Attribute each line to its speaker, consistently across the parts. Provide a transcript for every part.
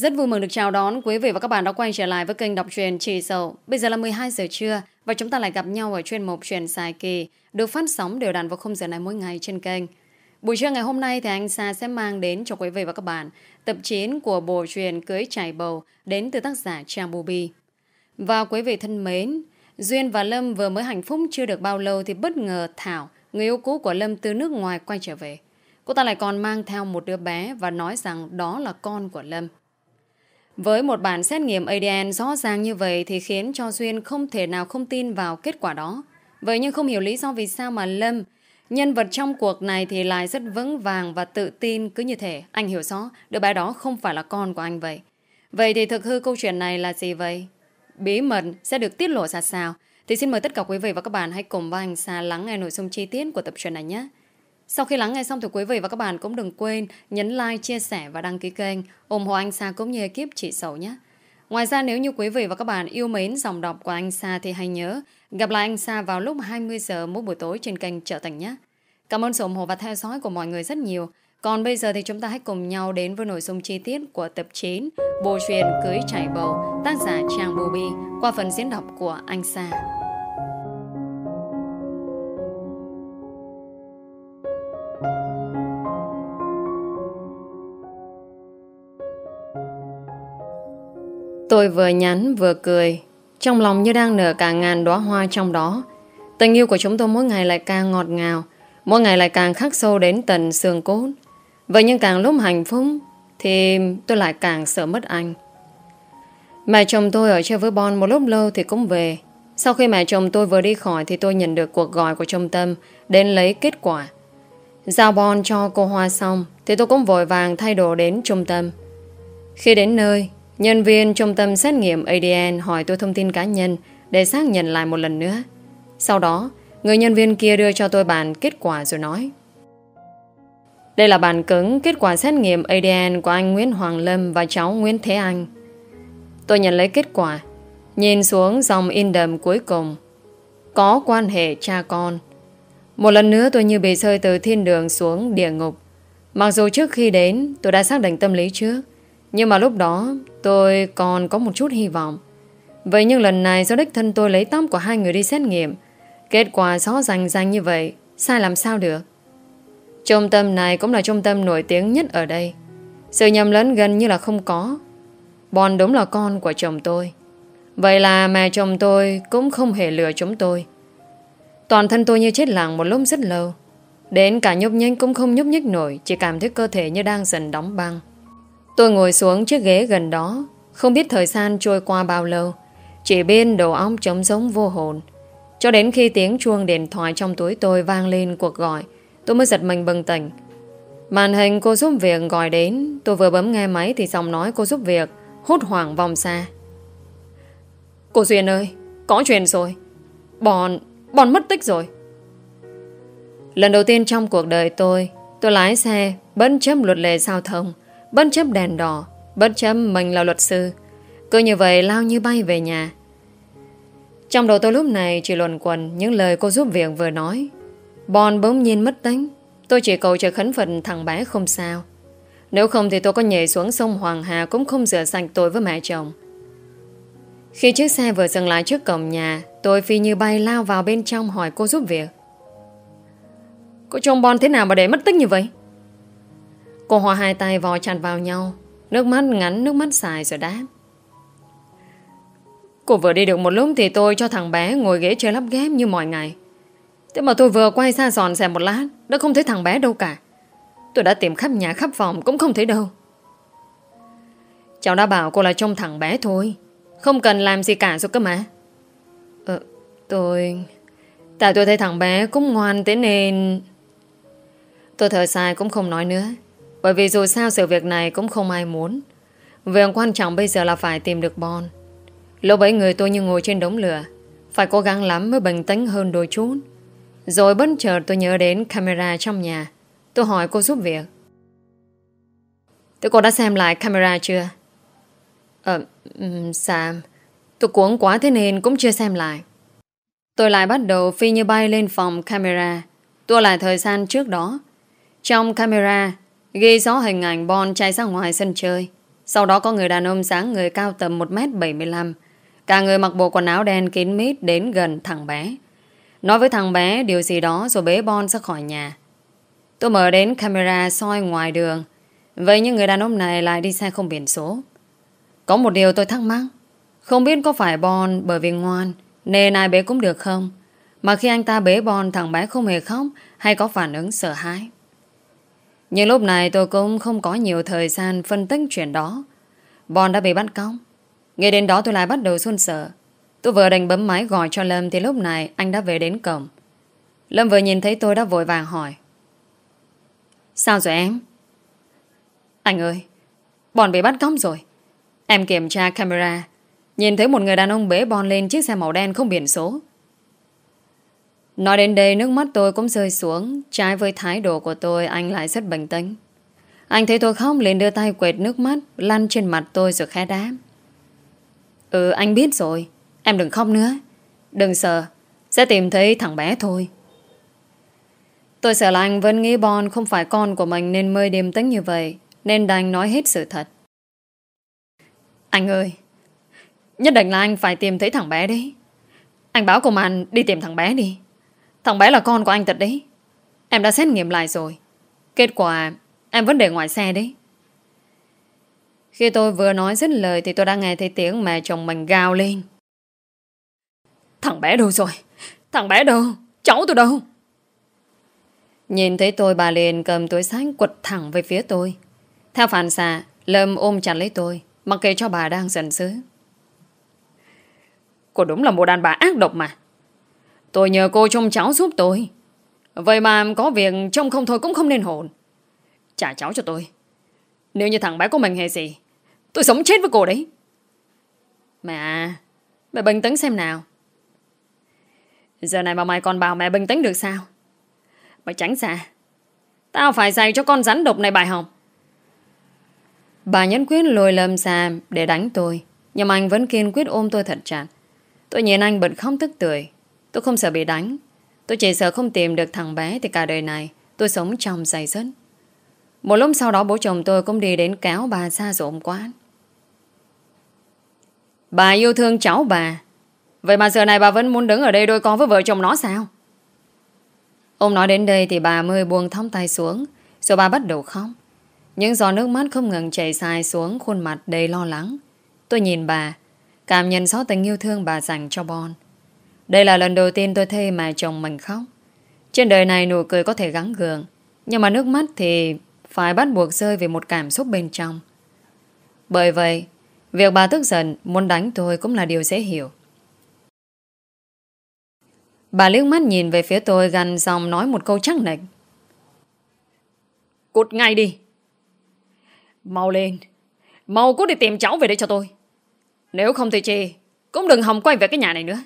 Speaker 1: Rất vui mừng được chào đón quý vị và các bạn đã quay trở lại với kênh đọc truyền trì Sầu. Bây giờ là 12 giờ trưa và chúng ta lại gặp nhau ở chuyên mục truyền dài kỳ được phát sóng đều đặn vào khung giờ này mỗi ngày trên kênh. Buổi trưa ngày hôm nay thì anh Sa sẽ mang đến cho quý vị và các bạn tập 9 của bộ truyền Cưới Trải Bầu đến từ tác giả Trang Bobby. Và quý vị thân mến, Duyên và Lâm vừa mới hạnh phúc chưa được bao lâu thì bất ngờ Thảo, người yêu cũ của Lâm từ nước ngoài quay trở về. Cô ta lại còn mang theo một đứa bé và nói rằng đó là con của Lâm. Với một bản xét nghiệm ADN rõ ràng như vậy thì khiến cho Duyên không thể nào không tin vào kết quả đó. Vậy nhưng không hiểu lý do vì sao mà Lâm, nhân vật trong cuộc này thì lại rất vững vàng và tự tin cứ như thể anh hiểu rõ đứa bé đó không phải là con của anh vậy. Vậy thì thực hư câu chuyện này là gì vậy? Bí mật sẽ được tiết lộ ra sao? Thì xin mời tất cả quý vị và các bạn hãy cùng với anh Sa lắng nghe nội dung chi tiết của tập truyện này nhé. Sau khi lắng nghe xong thì quý vị và các bạn cũng đừng quên nhấn like, chia sẻ và đăng ký kênh ủng hộ anh Sa cũng như ekip chị Sầu nhé. Ngoài ra nếu như quý vị và các bạn yêu mến dòng đọc của anh Sa thì hãy nhớ gặp lại anh Sa vào lúc 20 giờ mỗi buổi tối trên kênh Trợ Thành nhé. Cảm ơn sự ủng hộ và theo dõi của mọi người rất nhiều. Còn bây giờ thì chúng ta hãy cùng nhau đến với nội dung chi tiết của tập 9 Bộ truyền Cưới Trải Bầu tác giả Trang Bobby qua phần diễn đọc của anh Sa. Tôi vừa nhắn vừa cười. Trong lòng như đang nở cả ngàn đóa hoa trong đó. Tình yêu của chúng tôi mỗi ngày lại càng ngọt ngào. Mỗi ngày lại càng khắc sâu đến tận xương cốt. Vậy nhưng càng lúc hạnh phúc Thì tôi lại càng sợ mất anh. Mẹ chồng tôi ở chơi với Bon một lúc lâu thì cũng về. Sau khi mẹ chồng tôi vừa đi khỏi Thì tôi nhận được cuộc gọi của trung tâm Đến lấy kết quả. Giao Bon cho cô Hoa xong Thì tôi cũng vội vàng thay đồ đến trung tâm. Khi đến nơi Nhân viên trung tâm xét nghiệm ADN hỏi tôi thông tin cá nhân để xác nhận lại một lần nữa. Sau đó, người nhân viên kia đưa cho tôi bản kết quả rồi nói. Đây là bản cứng kết quả xét nghiệm ADN của anh Nguyễn Hoàng Lâm và cháu Nguyễn Thế Anh. Tôi nhận lấy kết quả, nhìn xuống dòng in đầm cuối cùng. Có quan hệ cha con. Một lần nữa tôi như bị rơi từ thiên đường xuống địa ngục. Mặc dù trước khi đến tôi đã xác định tâm lý trước nhưng mà lúc đó tôi còn có một chút hy vọng. Vậy nhưng lần này do đích thân tôi lấy tóc của hai người đi xét nghiệm, kết quả rõ ràng ràng như vậy, sai làm sao được? Trung tâm này cũng là trung tâm nổi tiếng nhất ở đây. Sự nhầm lẫn gần như là không có. Bon đúng là con của chồng tôi. Vậy là mẹ chồng tôi cũng không hề lừa chúng tôi. Toàn thân tôi như chết lặng một lúc rất lâu. Đến cả nhúc nhanh cũng không nhúc nhích nổi, chỉ cảm thấy cơ thể như đang dần đóng băng. Tôi ngồi xuống chiếc ghế gần đó. Không biết thời gian trôi qua bao lâu. Chỉ bên đầu óc trống giống vô hồn. Cho đến khi tiếng chuông điện thoại trong túi tôi vang lên cuộc gọi Tôi mới giật mình bừng tỉnh. Màn hình cô giúp việc gọi đến. Tôi vừa bấm nghe máy thì giọng nói cô giúp việc Hốt hoảng vòng xa. Cô Duyên ơi Có chuyện rồi. Bọn, bọn mất tích rồi. Lần đầu tiên trong cuộc đời tôi Tôi lái xe Bất chấp luật lệ giao thông. Bất chấp đèn đỏ, Bất chấp mình là luật sư, Cứ như vậy lao như bay về nhà. Trong đầu tôi lúc này chỉ luồn quần Những lời cô giúp việc vừa nói. Bon bỗng nhiên mất tính, Tôi chỉ cầu chờ khấn phật thằng bé không sao. Nếu không thì tôi có nhảy xuống sông Hoàng Hà Cũng không rửa sạch tôi với mẹ chồng. Khi chiếc xe vừa dừng lại trước cổng nhà, Tôi phi như bay lao vào bên trong hỏi cô giúp việc. Cô trông Bon thế nào mà để mất tích như vậy? Cô Hoa hai tay vò chặt vào nhau. Nước mắt ngắn, nước mắt xài rồi đáp. Cô vừa đi được một lúc Thì tôi cho thằng bé ngồi ghế chơi lắp ghép như mọi ngày. Thế mà tôi vừa quay ra giòn dẹp một lát, Đã không thấy thằng bé đâu cả. Tôi đã tìm khắp nhà, khắp phòng, cũng không thấy đâu. Cháu đã bảo cô là trông thằng bé thôi. Không cần làm gì cả rồi cơ mà. Ờ tôi, Tại tôi thấy thằng bé cũng ngoan thế nên Tôi thở dài cũng không nói nữa bởi vì dù sao sự việc này cũng không ai muốn. Việc quan trọng bây giờ là phải tìm được Bon. Lúc ấy người tôi như ngồi trên đống lửa Phải cố gắng lắm mới bình tĩnh hơn đôi chút. Rồi bất chợt tôi nhớ đến camera trong nhà. Tôi hỏi cô giúp việc. Tụi cô đã xem lại camera chưa? Ờ, um, Sam Tôi cuốn quá thế nên cũng chưa xem lại. Tôi lại bắt đầu phi như bay lên phòng camera. Tua lại thời gian trước đó. Trong camera Ghi rõ hình ảnh Bon chạy ra ngoài sân chơi. Sau đó có người đàn ông sáng người cao tầm 1m75 Cả người mặc bộ quần áo đen kín mít đến gần thằng bé. Nói với thằng bé điều gì đó rồi bế Bon ra khỏi nhà. Tôi mở đến camera soi ngoài đường. Vậy nhưng người đàn ông này lại đi xe không biển số. Có một điều tôi thắc mắc. Không biết có phải Bon bởi vì ngoan Nên ai bế cũng được không? Mà khi anh ta bế Bon, thằng bé không hề khóc Hay có phản ứng sợ hãi? Nhưng lúc này tôi cũng không có nhiều thời gian phân tích chuyện đó. Bon đã bị bắt cóc. Nghe đến đó tôi lại bắt đầu xuân sợ Tôi vừa đành bấm máy gọi cho Lâm Thì lúc này anh đã về đến cổng. Lâm vừa nhìn thấy tôi đã vội vàng hỏi. Sao rồi em? Anh ơi Bọn bị bắt cóc rồi. Em kiểm tra camera. Nhìn thấy một người đàn ông bế Bon lên chiếc xe màu đen không biển số. Nói đến đây, nước mắt tôi cũng rơi xuống. Trái với thái độ của tôi, Anh lại rất bình tĩnh. Anh thấy tôi khóc, liền đưa tay quệt nước mắt, Lăn trên mặt tôi rồi khẽ đáp. Ừ anh biết rồi. Em đừng khóc nữa. Đừng sợ. Sẽ tìm thấy thằng bé thôi. Tôi sợ là anh vẫn nghĩ Bon không phải con của mình Nên mới điềm tĩnh như vậy, Nên đành nói hết sự thật. Anh ơi, Nhất định là anh phải tìm thấy thằng bé đấy. Anh báo công an đi tìm thằng bé đi. Thằng bé là con của anh thật đấy. Em đã xét nghiệm lại rồi. Kết quả, em vẫn để ngoài xe đấy. Khi tôi vừa nói dứt lời Thì tôi đã nghe thấy tiếng mẹ chồng mình gào lên. Thằng bé đâu rồi? Thằng bé đâu? Cháu tôi đâu? Nhìn thấy tôi, bà liền cầm túi sách quật thẳng về phía tôi. Theo phản xạ, Lâm ôm chặt lấy tôi, Mặc kệ cho bà đang giận dữ. Cô đúng là một đàn bà ác độc mà. Tôi nhờ cô trông cháu giúp tôi. Vậy mà có việc trông không thôi cũng không nên hồn. Trả cháu cho tôi. Nếu như thằng bé của mình hay gì, Tôi sống chết với cô đấy. Mẹ Mẹ bình tĩnh xem nào. Giờ này mà mày còn bảo mẹ bình tĩnh được sao? Mày tránh xa. Tao phải dạy cho con rắn độc này bài học. Bà nhấn quyết lùi lâm xa Để đánh tôi, Nhưng anh vẫn kiên quyết ôm tôi thật chặt. Tôi nhìn anh bật khóc tức tưởi. Tôi không sợ bị đánh. Tôi chỉ sợ không tìm được thằng bé Thì cả đời này tôi sống trong giày dứt Một lúc sau đó bố chồng tôi cũng đi đến kéo bà xa rồi quán Bà yêu thương cháu bà. Vậy mà giờ này bà vẫn muốn đứng ở đây đôi con với vợ chồng nó sao? Ông nói đến đây thì bà mới buông thóng tay xuống, Rồi bà bắt đầu khóc. Những giọt nước mắt không ngừng chảy dài xuống khuôn mặt đầy lo lắng. Tôi nhìn bà, Cảm nhận rõ tình yêu thương bà dành cho Bon. Đây là lần đầu tiên tôi thấy mà chồng mình khóc Trên đời này nụ cười có thể gắng gượng, Nhưng mà nước mắt thì Phải bắt buộc rơi vì một cảm xúc bên trong Bởi vậy, Việc bà tức giận, Muốn đánh tôi cũng là điều dễ hiểu Bà liếc mắt nhìn về phía tôi gần dòng nói một câu chắc nịch. Cút ngay đi. Mau lên. Mau cút đi tìm cháu về đây cho tôi. Nếu không thì chị cũng đừng hòng quay về cái nhà này nữa.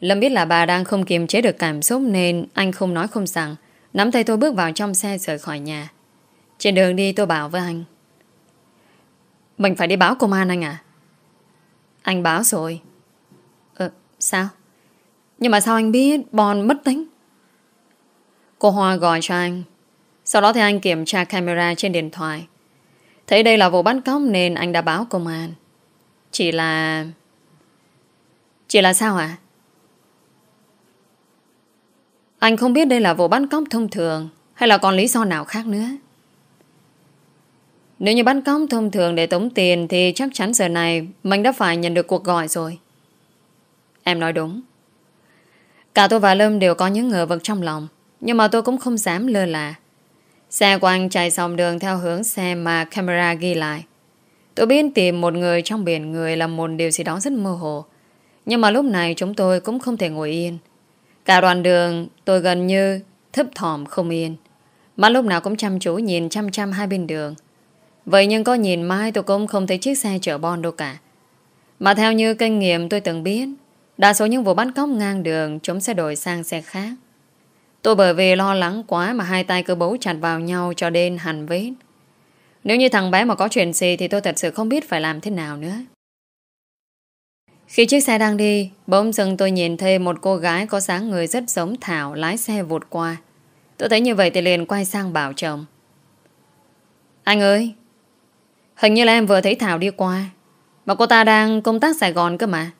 Speaker 1: Lâm biết là bà đang không kiềm chế được cảm xúc nên anh không nói không rằng. Nắm tay tôi bước vào trong xe rời khỏi nhà. Trên đường đi tôi bảo với anh. Mình phải đi báo công an anh à? Anh báo rồi. Ờ, sao? Nhưng mà sao anh biết Bon mất tính? Cô Hoa gọi cho anh. Sau đó thì anh kiểm tra camera trên điện thoại. Thấy đây là vụ bắt cóc nên anh đã báo công an. Chỉ là... Chỉ là sao ạ? Anh không biết đây là vụ bắt cóc thông thường, hay là còn lý do nào khác nữa. Nếu như bắt cóc thông thường để tống tiền thì chắc chắn giờ này mình đã phải nhận được cuộc gọi rồi. Em nói đúng. Cả tôi và Lâm đều có những ngờ vực trong lòng, Nhưng mà tôi cũng không dám lơ là Xe của anh chạy dòng đường theo hướng xe mà camera ghi lại Tôi biết tìm một người trong biển người là một điều gì đó rất mơ hồ, Nhưng mà lúc này chúng tôi cũng không thể ngồi yên Cả đoạn đường, tôi gần như thấp thỏm không yên. Mà lúc nào cũng chăm chú nhìn chăm chăm hai bên đường. Vậy nhưng có nhìn mãi tôi cũng không thấy chiếc xe chở bon đâu cả. Mà theo như kinh nghiệm tôi từng biết, Đa số những vụ bắt cóc ngang đường Chúng sẽ đổi sang xe khác. Tôi bởi vì lo lắng quá Mà hai tay cứ bấu chặt vào nhau cho đến hẳn vết. Nếu như thằng bé mà có chuyện gì Thì tôi thật sự không biết phải làm thế nào nữa. Khi chiếc xe đang đi, Bỗng dưng tôi nhìn thấy một cô gái Có dáng người rất giống Thảo Lái xe vụt qua. Tôi thấy như vậy thì liền quay sang bảo chồng. Anh ơi, Hình như là em vừa thấy Thảo đi qua, Mà cô ta đang công tác Sài Gòn cơ mà.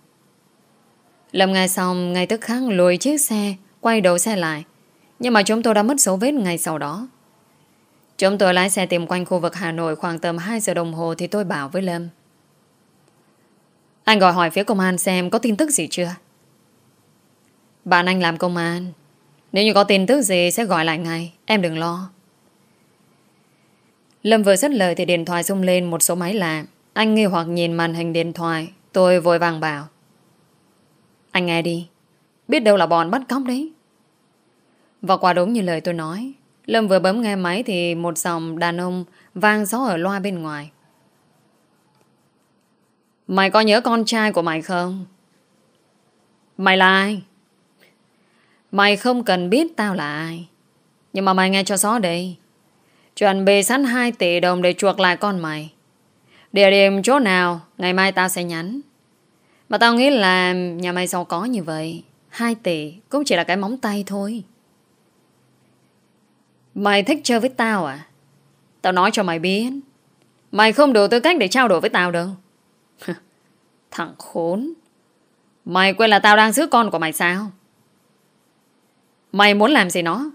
Speaker 1: Lâm ngay xong, Ngay tức khắc lùi chiếc xe, Quay đầu xe lại. Nhưng mà chúng tôi đã mất dấu vết ngay sau đó. Chúng tôi lái xe tìm quanh khu vực Hà Nội Khoảng tầm 2 giờ đồng hồ Thì tôi bảo với Lâm. Anh gọi hỏi phía công an xem Có tin tức gì chưa Bạn anh làm công an, Nếu như có tin tức gì sẽ gọi lại ngay, Em đừng lo Lâm vừa dứt lời thì điện thoại rung lên một số máy lạ. Anh nghi hoặc nhìn màn hình điện thoại. Tôi vội vàng bảo. Anh nghe đi. Biết đâu là bọn bắt cóc đấy. Và quả đúng như lời tôi nói. Lâm vừa bấm nghe máy thì một dòng đàn ông vang gió ở loa bên ngoài. Mày có nhớ con trai của mày không? Mày là ai? Mày không cần biết tao là ai. Nhưng mà mày nghe cho rõ đây. Chuẩn bị sẵn 2 tỷ đồng để chuộc lại con mày. Địa điểm chỗ nào, ngày mai tao sẽ nhắn. Mà tao nghĩ là nhà mày giàu có như vậy. 2 tỷ cũng chỉ là cái móng tay thôi. Mày thích chơi với tao à? Tao nói cho mày biết. Mày không đủ tư cách để trao đổi với tao đâu. Thằng khốn. Mày quên là tao đang giữ con của mày sao? Mày muốn làm gì nó?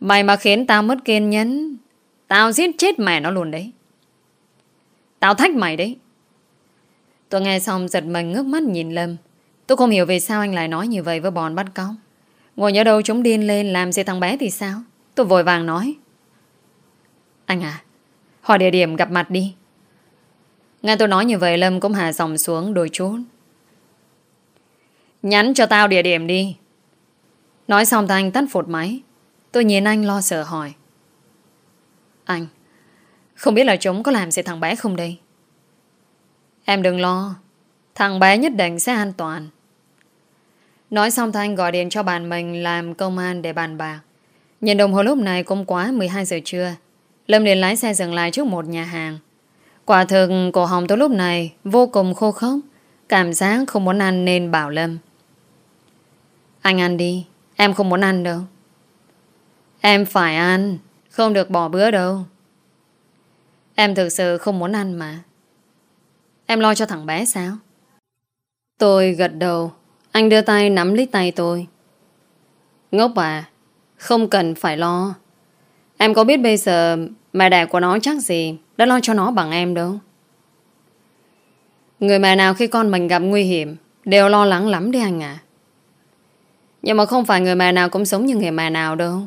Speaker 1: Mày mà khiến tao mất kiên nhẫn, Tao giết chết mẹ nó luôn đấy. Tao thách mày đấy. Tôi nghe xong giật mình ngước mắt nhìn Lâm. Tôi không hiểu vì sao anh lại nói như vậy với bọn bắt cóc. Ngồi nhớ đâu chúng điên lên Làm gì thằng bé thì sao? Tôi vội vàng nói. Anh à Hỏi địa điểm gặp mặt đi. Nghe tôi nói như vậy, Lâm cũng hạ dòng xuống đôi chút. Nhắn cho tao địa điểm đi. Nói xong thì anh tắt phụt máy. Tôi nhìn anh lo sợ hỏi. Anh, Không biết là chúng có làm gì thằng bé không đây? Em đừng lo. Thằng bé nhất định sẽ an toàn. Nói xong Thanh gọi điện cho bạn mình Làm công an để bàn bạc. Nhìn đồng hồ lúc này cũng quá 12 giờ trưa. Lâm liền lái xe dừng lại trước một nhà hàng. Quả thực, cổ họng tôi lúc này Vô cùng khô khốc. Cảm giác không muốn ăn nên bảo Lâm. Anh ăn đi, Em không muốn ăn đâu. Em phải ăn, Không được bỏ bữa đâu. Em thực sự không muốn ăn mà. Em lo cho thằng bé sao? Tôi gật đầu. Anh đưa tay nắm lấy tay tôi. Ngốc à Không cần phải lo. Em có biết bây giờ Mẹ đẻ của nó chắc gì Đã lo cho nó bằng em đâu Người mẹ nào khi con mình gặp nguy hiểm, Đều lo lắng lắm đi anh à Nhưng mà không phải người mẹ nào cũng sống như người mẹ nào đâu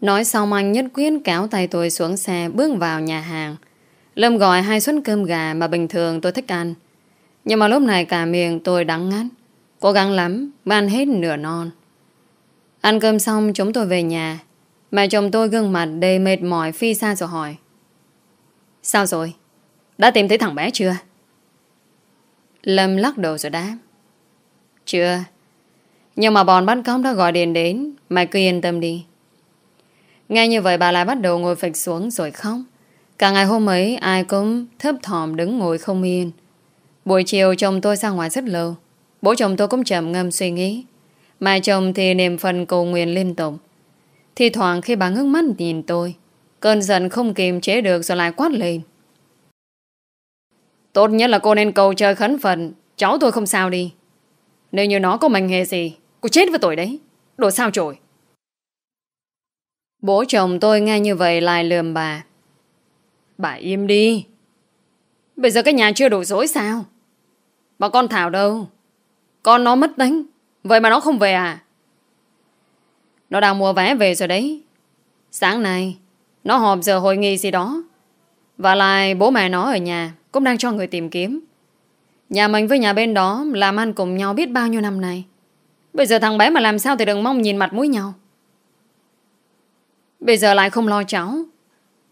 Speaker 1: Nói xong anh nhất quyết kéo tay tôi xuống xe, bước vào nhà hàng. Lâm gọi hai suất cơm gà mà bình thường tôi thích ăn. Nhưng mà lúc này cả miệng tôi đắng ngắt. Cố gắng lắm, mà ăn hết nửa non. Ăn cơm xong, chúng tôi về nhà. Mẹ chồng tôi gương mặt đầy mệt mỏi phi xa rồi hỏi. Sao rồi? Đã tìm thấy thằng bé chưa? Lâm lắc đầu rồi đáp. Chưa. Nhưng mà bọn bắt cóc đã gọi điện đến. Mày cứ yên tâm đi. Nghe như vậy bà lại bắt đầu ngồi phịch xuống rồi khóc. Cả ngày hôm ấy, ai cũng thấp thỏm đứng ngồi không yên. Buổi chiều, chồng tôi ra ngoài rất lâu. Bố chồng tôi cũng trầm ngâm suy nghĩ. Mà chồng thì niềm phần cầu nguyện liên tục. Thì thoảng khi bà ngước mắt nhìn tôi, cơn giận không kiềm chế được rồi lại quát lên. Tốt nhất là cô nên cầu chơi khấn phần, cháu tôi không sao đi. Nếu như nó có mệnh hề gì, cô chết với tôi đấy. Đồ sao trổi. Bố chồng tôi nghe như vậy lại lườm bà. Bà im đi. Bây giờ cái nhà chưa đủ dối sao? Bà con Thảo đâu? Con nó mất tính. Vậy mà nó không về à? Nó đang mua vé về rồi đấy. Sáng nay, nó họp giờ hội nghị gì đó. Và lại bố mẹ nó ở nhà cũng đang cho người tìm kiếm. Nhà mình với nhà bên đó làm ăn cùng nhau biết bao nhiêu năm nay. Bây giờ thằng bé mà làm sao thì đừng mong nhìn mặt mũi nhau. Bây giờ lại không lo cháu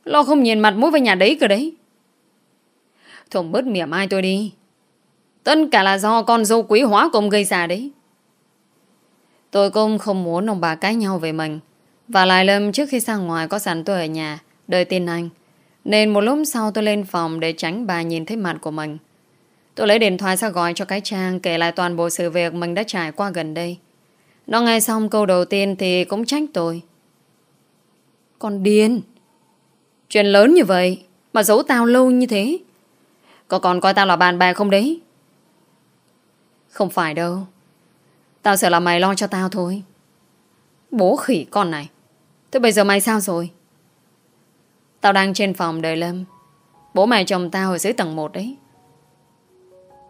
Speaker 1: Lo không nhìn mặt mũi với nhà đấy cơ đấy Thùng bớt mỉa mai tôi đi Tất cả là do con dâu quý hóa cùng gây ra đấy Tôi cũng không muốn ông bà cãi nhau về mình. Và lại Lâm trước khi sang ngoài có sẵn tôi ở nhà, Đợi tin anh. Nên một lúc sau tôi lên phòng để tránh bà nhìn thấy mặt của mình. Tôi lấy điện thoại ra gọi cho cái trang Kể lại toàn bộ sự việc mình đã trải qua gần đây. Nó nghe xong câu đầu tiên thì cũng trách tôi. Con điên. Chuyện lớn như vậy, Mà giấu tao lâu như thế. Có còn coi tao là bạn bè không đấy? Không phải đâu. Tao sợ là mày lo cho tao thôi. Bố khỉ con này. Thế bây giờ mày sao rồi? Tao đang trên phòng đợi Lâm. Bố mày chồng tao ở dưới tầng 1 đấy.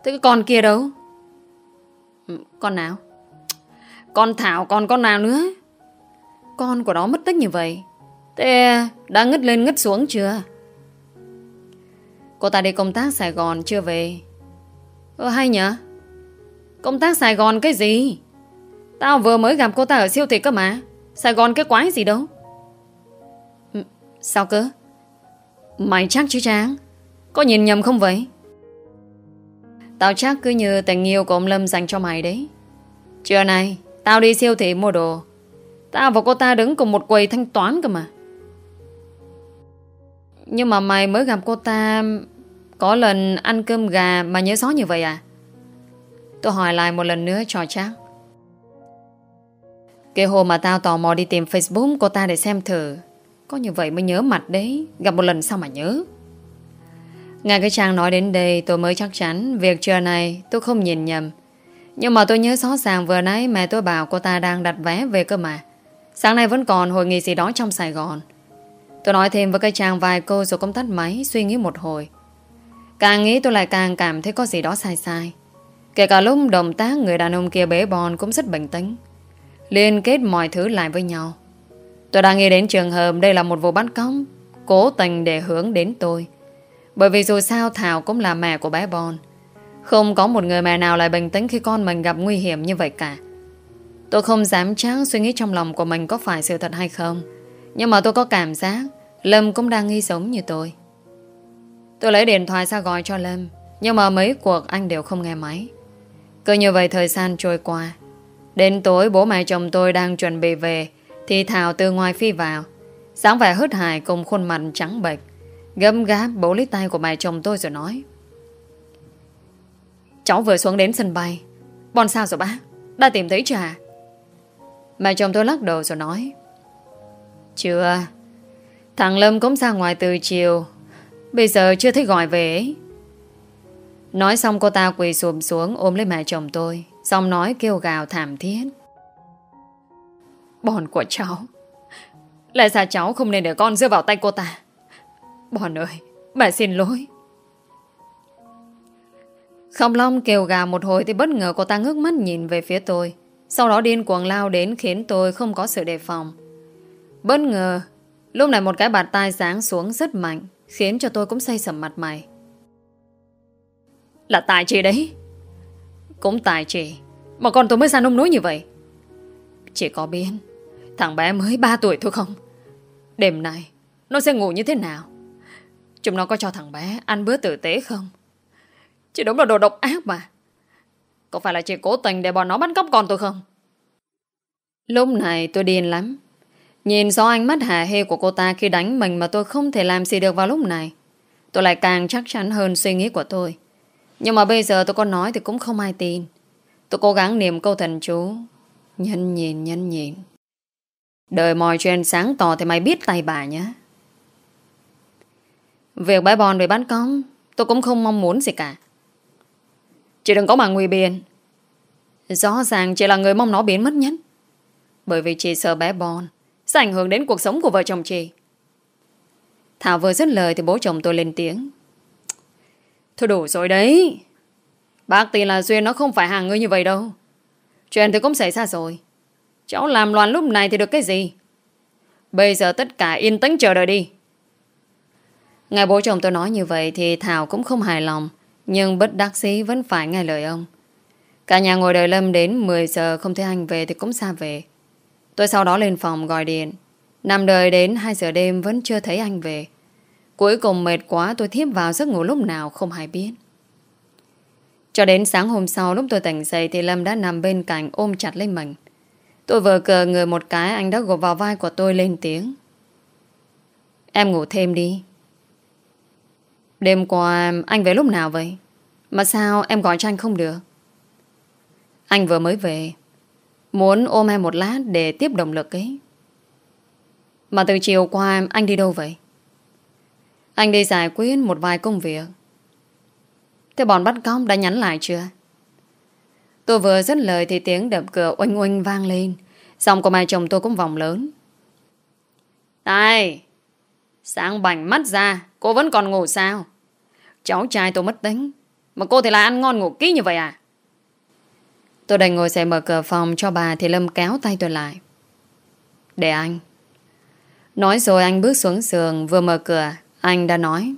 Speaker 1: Thế cái con kia đâu? Ừ, con nào? Con Thảo còn con nào nữa? Con của nó mất tích như vậy. Thế đã ngất lên ngất xuống chưa? Cô ta đi công tác Sài Gòn chưa về? Ờ hay nhỉ Công tác Sài Gòn cái gì? Tao vừa mới gặp cô ta ở siêu thị cơ mà. Sài Gòn cái quái gì đâu. Ừ, sao cơ? Mày chắc chứ Trang? Có nhìn nhầm không vậy? Tao chắc cứ như tình yêu của ông Lâm dành cho mày đấy. Trưa nay Tao đi siêu thị mua đồ. Tao và cô ta đứng cùng một quầy thanh toán cơ mà. Nhưng mà mày mới gặp cô ta, Có lần ăn cơm gà Mà nhớ rõ như vậy à? Tôi hỏi lại một lần nữa cho chắc. Cái hôm mà tao tò mò đi tìm Facebook, cô ta để xem thử. Có như vậy mới nhớ mặt đấy. Gặp một lần sao mà nhớ? Ngay cái trang nói đến đây, tôi mới chắc chắn Việc trưa này tôi không nhìn nhầm. Nhưng mà tôi nhớ rõ ràng vừa nãy Mẹ tôi bảo cô ta đang đặt vé về cơ mà. Sáng nay vẫn còn hội nghị gì đó trong Sài Gòn. Tôi nói thêm với cái trang vài câu Rồi công tắt máy, suy nghĩ một hồi. Càng nghĩ tôi lại càng cảm thấy có gì đó sai sai. Kể cả lúc động tác người đàn ông kia bế bòn cũng rất bình tĩnh. Liên kết mọi thứ lại với nhau. Tôi đang nghĩ đến trường hợp đây là một vụ bắt cóc, Cố tình để hướng đến tôi. Bởi vì dù sao Thảo cũng là mẹ của bé Bon. Không có một người mẹ nào lại bình tĩnh khi con mình gặp nguy hiểm như vậy cả. Tôi không dám chắc suy nghĩ trong lòng của mình có phải sự thật hay không. Nhưng mà tôi có cảm giác Lâm cũng đang nghi sống như tôi. Tôi lấy điện thoại ra gọi cho Lâm, Nhưng mà mấy cuộc anh đều không nghe máy. Cứ như vậy thời gian trôi qua Đến tối bố mẹ chồng tôi đang chuẩn bị về, Thì Thảo từ ngoài phi vào. Sáng vẻ hớt hải cùng khuôn mặt trắng bệch. Gấm gáp bố lấy tay của mẹ chồng tôi rồi nói. Cháu vừa xuống đến sân bay. Bọn sao rồi bác? Đã tìm thấy chưa Mẹ chồng tôi lắc đầu rồi nói. Chưa. Thằng Lâm cũng ra ngoài từ chiều. Bây giờ chưa thấy gọi về ấy. Nói xong cô ta quỳ sụm xuống ôm lấy mẹ chồng tôi. Xong nói kêu gào thảm thiết. Bòn của cháu. Lại ra cháu không nên để con rơi vào tay cô ta. Bòn ơi, bà xin lỗi. Không Long kêu gào một hồi Thì bất ngờ cô ta ngước mắt nhìn về phía tôi. Sau đó điên cuồng lao đến Khiến tôi không có sự đề phòng. Bất ngờ, Lúc này một cái bạt tai giáng xuống rất mạnh, Khiến cho tôi cũng say sầm mặt mày. Là tại chị đấy. Cũng tại chị Mà con tôi mới ra nông nối như vậy. Chị có biết, Thằng bé mới 3 tuổi thôi không? Đêm nay, Nó sẽ ngủ như thế nào? Chúng nó có cho thằng bé ăn bữa tử tế không? Chị đúng là đồ độc ác mà. Có phải là chị cố tình để bọn nó bắt cóc con tôi không? Lúc này tôi điên lắm. Nhìn do ánh mắt hà hê của cô ta khi đánh mình mà tôi không thể làm gì được vào lúc này. Tôi lại càng chắc chắn hơn suy nghĩ của tôi. Nhưng mà bây giờ tôi có nói thì cũng không ai tin. Tôi cố gắng niệm câu thần chú. Nhân nhìn, nhân nhìn. Đời mọi chuyện sáng tỏ thì mày biết tay bà nhé. Việc bãi bòn bị bán con tôi cũng không mong muốn gì cả. Chị đừng có mà nguy biên. Rõ ràng chị là người mong nó biến mất nhất. Bởi vì chị sợ bé Bon sẽ ảnh hưởng đến cuộc sống của vợ chồng chị. Thảo vừa dứt lời thì bố chồng tôi lên tiếng. Thôi đủ rồi đấy. Bác tin là Duyên nó không phải hàng ngươi như vậy đâu. Chuyện thì cũng xảy ra rồi. Cháu làm loạn lúc này thì được cái gì? Bây giờ tất cả yên tĩnh chờ đợi đi. ngày bố chồng tôi nói như vậy thì Thảo cũng không hài lòng. Nhưng bất đắc sĩ vẫn phải nghe lời ông. Cả nhà ngồi đợi Lâm đến 10 giờ không thấy anh về thì cũng xa về. Tôi sau đó lên phòng gọi điện. Nằm đợi đến 2 giờ đêm vẫn chưa thấy anh về. Cuối cùng mệt quá, tôi thiếp vào giấc ngủ lúc nào không hay biết. Cho đến sáng hôm sau, lúc tôi tỉnh dậy thì Lâm đã nằm bên cạnh ôm chặt lấy mình. Tôi vừa cờ người một cái, anh đã gục vào vai của tôi lên tiếng. Em ngủ thêm đi. Đêm qua, anh về lúc nào vậy? Mà sao em gọi cho anh không được? Anh vừa mới về. Muốn ôm em một lát để tiếp động lực ấy. Mà từ chiều qua, anh đi đâu vậy? Anh đi giải quyết một vài công việc. Thế bọn bắt cóc đã nhắn lại chưa? Tôi vừa dứt lời thì tiếng đập cửa oanh oanh vang lên. Giọng của mẹ chồng tôi cũng vòng lớn. Này! Sáng bảnh mắt ra, cô vẫn còn ngủ sao? Cháu trai tôi mất tính. Mà cô thì lại ăn ngon ngủ kỹ như vậy à? Tôi đành ngồi dậy mở cửa phòng cho bà thì Lâm kéo tay tôi lại. Để anh. Nói rồi anh bước xuống giường vừa mở cửa, anh đã nói.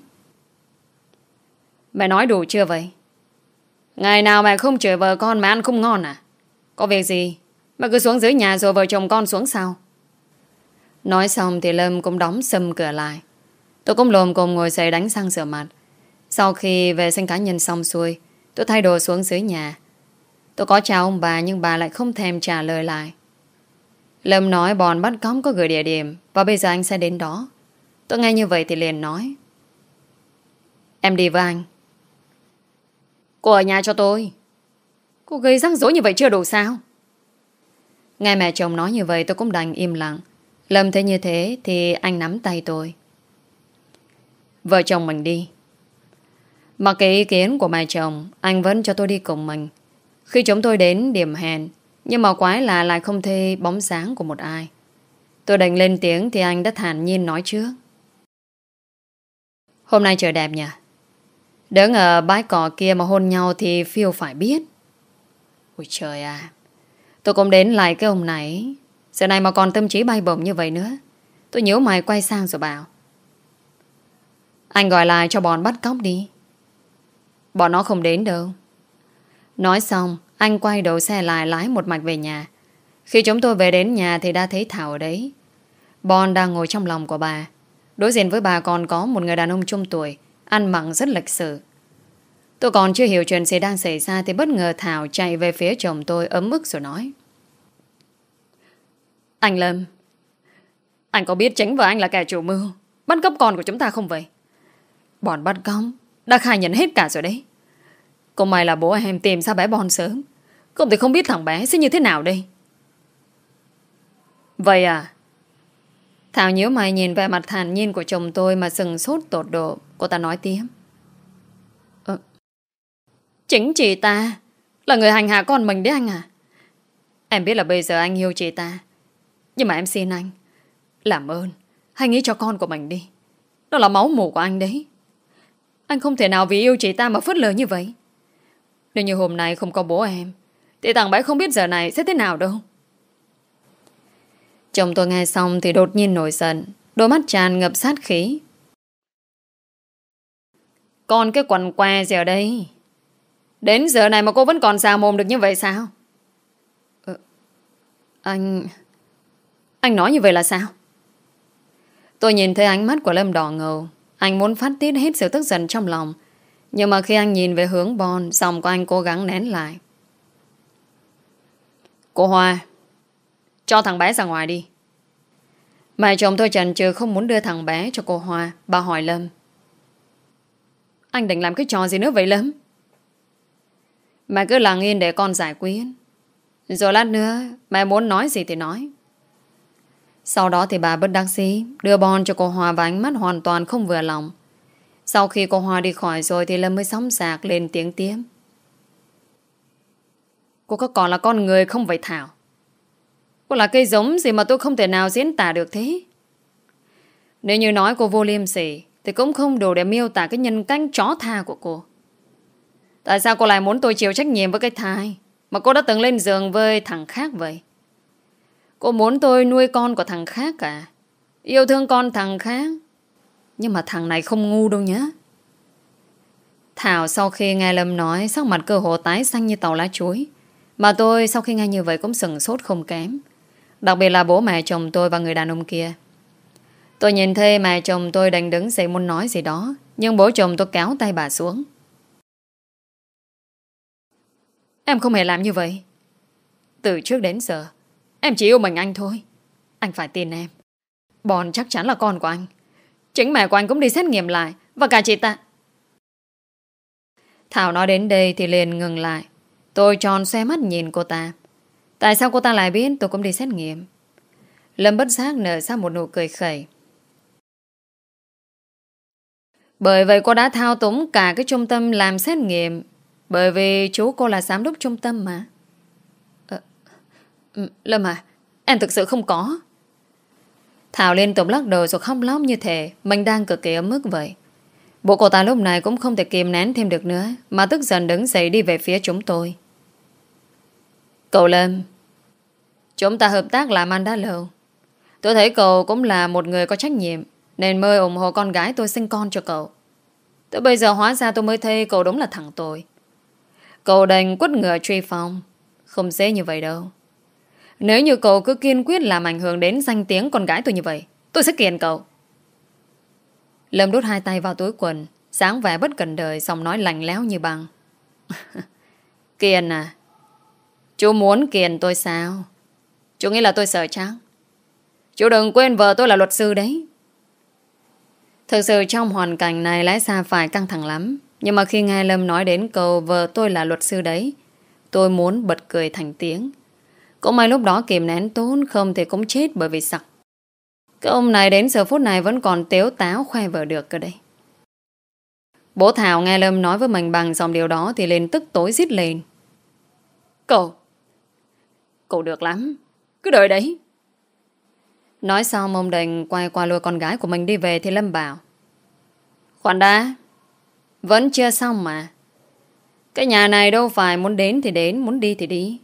Speaker 1: Mẹ nói đủ chưa vậy? Ngày nào mẹ không chửi vợ con mà ăn không ngon à? Có việc gì? Mẹ cứ xuống dưới nhà rồi vợ chồng con xuống sau. Nói xong thì Lâm cũng đóng sầm cửa lại. Tôi cũng lồm cùng ngồi dậy đánh răng rửa mặt. Sau khi về sinh cá nhân xong xuôi, tôi thay đồ xuống dưới nhà. Tôi có chào ông bà nhưng bà lại không thèm trả lời lại. Lâm nói bọn bắt cóc có gửi địa điểm và bây giờ anh sẽ đến đó. Tôi nghe như vậy thì liền nói. Em đi với anh. Cô ở nhà cho tôi. Cô gây rắc rối như vậy chưa đủ sao? Nghe mẹ chồng nói như vậy tôi cũng đành im lặng. Lâm thấy như thế thì anh nắm tay tôi. Vợ chồng mình đi. Mặc cái ý kiến của mẹ chồng, anh vẫn cho tôi đi cùng mình. Khi chúng tôi đến điểm hẹn, nhưng mà quái là lại không thấy bóng sáng của một ai. Tôi đành lên tiếng thì anh đã thản nhiên nói trước. Hôm nay trời đẹp nhỉ? Đỡ ngờ bãi cỏ kia mà hôn nhau thì phiêu phải biết. Ôi trời à, tôi cũng đến lại cái ông này. Giờ này mà còn tâm trí bay bổng như vậy nữa. Tôi nhớ mày quay sang rồi bảo. Anh gọi lại cho bọn bắt cóc đi. Bọn nó không đến đâu. Nói xong, anh quay đầu xe lại lái một mạch về nhà. Khi chúng tôi về đến nhà thì đã thấy Thảo ở đấy. Bon đang ngồi trong lòng của bà. Đối diện với bà còn có một người đàn ông trung tuổi, ăn mặn rất lịch sự. Tôi còn chưa hiểu chuyện gì đang xảy ra thì bất ngờ Thảo chạy về phía chồng tôi ấm ức rồi nói. Anh Lâm, anh có biết chính vợ anh là kẻ chủ mưu, bắt cóc con của chúng ta không vậy? Bọn bắt cóc đã khai nhận hết cả rồi đấy. Cũng may là bố em tìm ra bé Bon sớm. Không thì không biết thằng bé sẽ như thế nào đây. Vậy à? Thảo nhớ mày nhìn về mặt thản nhiên của chồng tôi mà sừng sốt tột độ. Cô ta nói tiếp. Ờ, chính chị ta là người hành hạ con mình đấy anh à? Em biết là bây giờ anh yêu chị ta. Nhưng mà em xin anh. Làm ơn. Hãy nghĩ cho con của mình đi. Đó là máu mủ của anh đấy. Anh không thể nào vì yêu chị ta mà phớt lờ như vậy. Nếu như hôm nay không có bố em Thì thằng bé không biết giờ này sẽ thế nào đâu Chồng tôi nghe xong Thì đột nhiên nổi giận. Đôi mắt tràn ngập sát khí. Còn cái quần què gì ở đây? Đến giờ này mà cô vẫn còn xà mồm được như vậy sao? Ờ, Anh Anh nói như vậy là sao? Tôi nhìn thấy ánh mắt của Lâm đỏ ngầu. Anh muốn phát tiết hết sự tức giận trong lòng. Nhưng mà khi anh nhìn về hướng Bon Dòng của anh cố gắng nén lại. Cô Hoa cho thằng bé ra ngoài đi. Mẹ chồng tôi chần chừ không muốn đưa thằng bé cho cô Hoa, Bà hỏi Lâm. Anh định làm cái trò gì nữa vậy Lâm? Mẹ cứ lặng yên để con giải quyết. Rồi lát nữa, Mẹ muốn nói gì thì nói. Sau đó thì bà bất đắc sĩ Đưa Bon cho cô Hoa và ánh mắt hoàn toàn không vừa lòng. Sau khi cô Hoa đi khỏi rồi thì Lâm mới sóng sạc lên tiếng tiếng Cô có còn là con người không vậy Thảo? Cô là cây giống gì mà tôi không thể nào diễn tả được thế? Nếu như nói cô vô liêm sỉ, thì cũng không đủ để miêu tả cái nhân cách chó tha của cô. Tại sao cô lại muốn tôi chịu trách nhiệm với cái thai mà cô đã từng lên giường với thằng khác vậy? Cô muốn tôi nuôi con của thằng khác à? Yêu thương con thằng khác nhưng mà thằng này không ngu đâu nhá Thảo sau khi nghe Lâm nói, Sắc mặt cơ hồ tái xanh như tàu lá chuối Mà tôi sau khi nghe như vậy Cũng sừng sốt không kém Đặc biệt là bố mẹ chồng tôi và người đàn ông kia. Tôi nhìn thấy mẹ chồng tôi đành đứng dậy muốn nói gì đó, Nhưng bố chồng tôi kéo tay bà xuống. Em không hề làm như vậy. Từ trước đến giờ, Em chỉ yêu mình anh thôi. Anh phải tin em. Bọn chắc chắn là con của anh. Chính mẹ của anh cũng đi xét nghiệm lại, Và cả chị ta. Thảo nói đến đây thì liền ngừng lại. Tôi tròn xe mắt nhìn cô ta. Tại sao cô ta lại biết tôi cũng đi xét nghiệm Lâm bất giác nở ra một nụ cười khẩy Bởi vậy cô đã thao túng cả cái trung tâm làm xét nghiệm. Bởi vì chú cô là giám đốc trung tâm mà. À, Lâm à, em thực sự không có. Thảo liên tục lắc đầu rồi khóc lóc như thế Mình đang cực kỳ ấm ức vậy Bộ cô ta lúc này cũng không thể kìm nén thêm được nữa Mà tức giận đứng dậy đi về phía chúng tôi Cậu Lâm Chúng ta hợp tác làm ăn đã lâu Tôi thấy cậu cũng là một người có trách nhiệm Nên mời ủng hộ con gái tôi sinh con cho cậu Tới bây giờ hóa ra tôi mới thấy cậu đúng là thằng tôi Cậu đành quất ngựa truy phong Không dễ như vậy đâu nếu như cậu cứ kiên quyết làm ảnh hưởng đến danh tiếng con gái tôi như vậy, tôi sẽ kiện cậu. Lâm đút hai tay vào túi quần, sáng vẻ bất cần đời, xong nói lành léo như băng. kiền à? Chú muốn kiền tôi sao? Chú nghĩ là tôi sợ chắc. Chú đừng quên vợ tôi là luật sư đấy. Thực sự trong hoàn cảnh này lẽ ra phải căng thẳng lắm. Nhưng mà khi nghe Lâm nói đến câu vợ tôi là luật sư đấy, tôi muốn bật cười thành tiếng. Cũng may lúc đó kìm nén tốn Không thì cũng chết bởi vì sặc Cái ông này đến giờ phút này Vẫn còn tiếu táo khoe vợ được cơ đây Bố Thảo nghe Lâm nói với mình bằng dòng điều đó Thì lên tức tối giết lên Cậu Cậu được lắm. Cứ đợi đấy. Nói xong, ông đành quay qua lôi con gái của mình đi về Thì Lâm bảo, Khoan đã, Vẫn chưa xong mà. Cái nhà này đâu phải muốn đến thì đến, Muốn đi thì đi.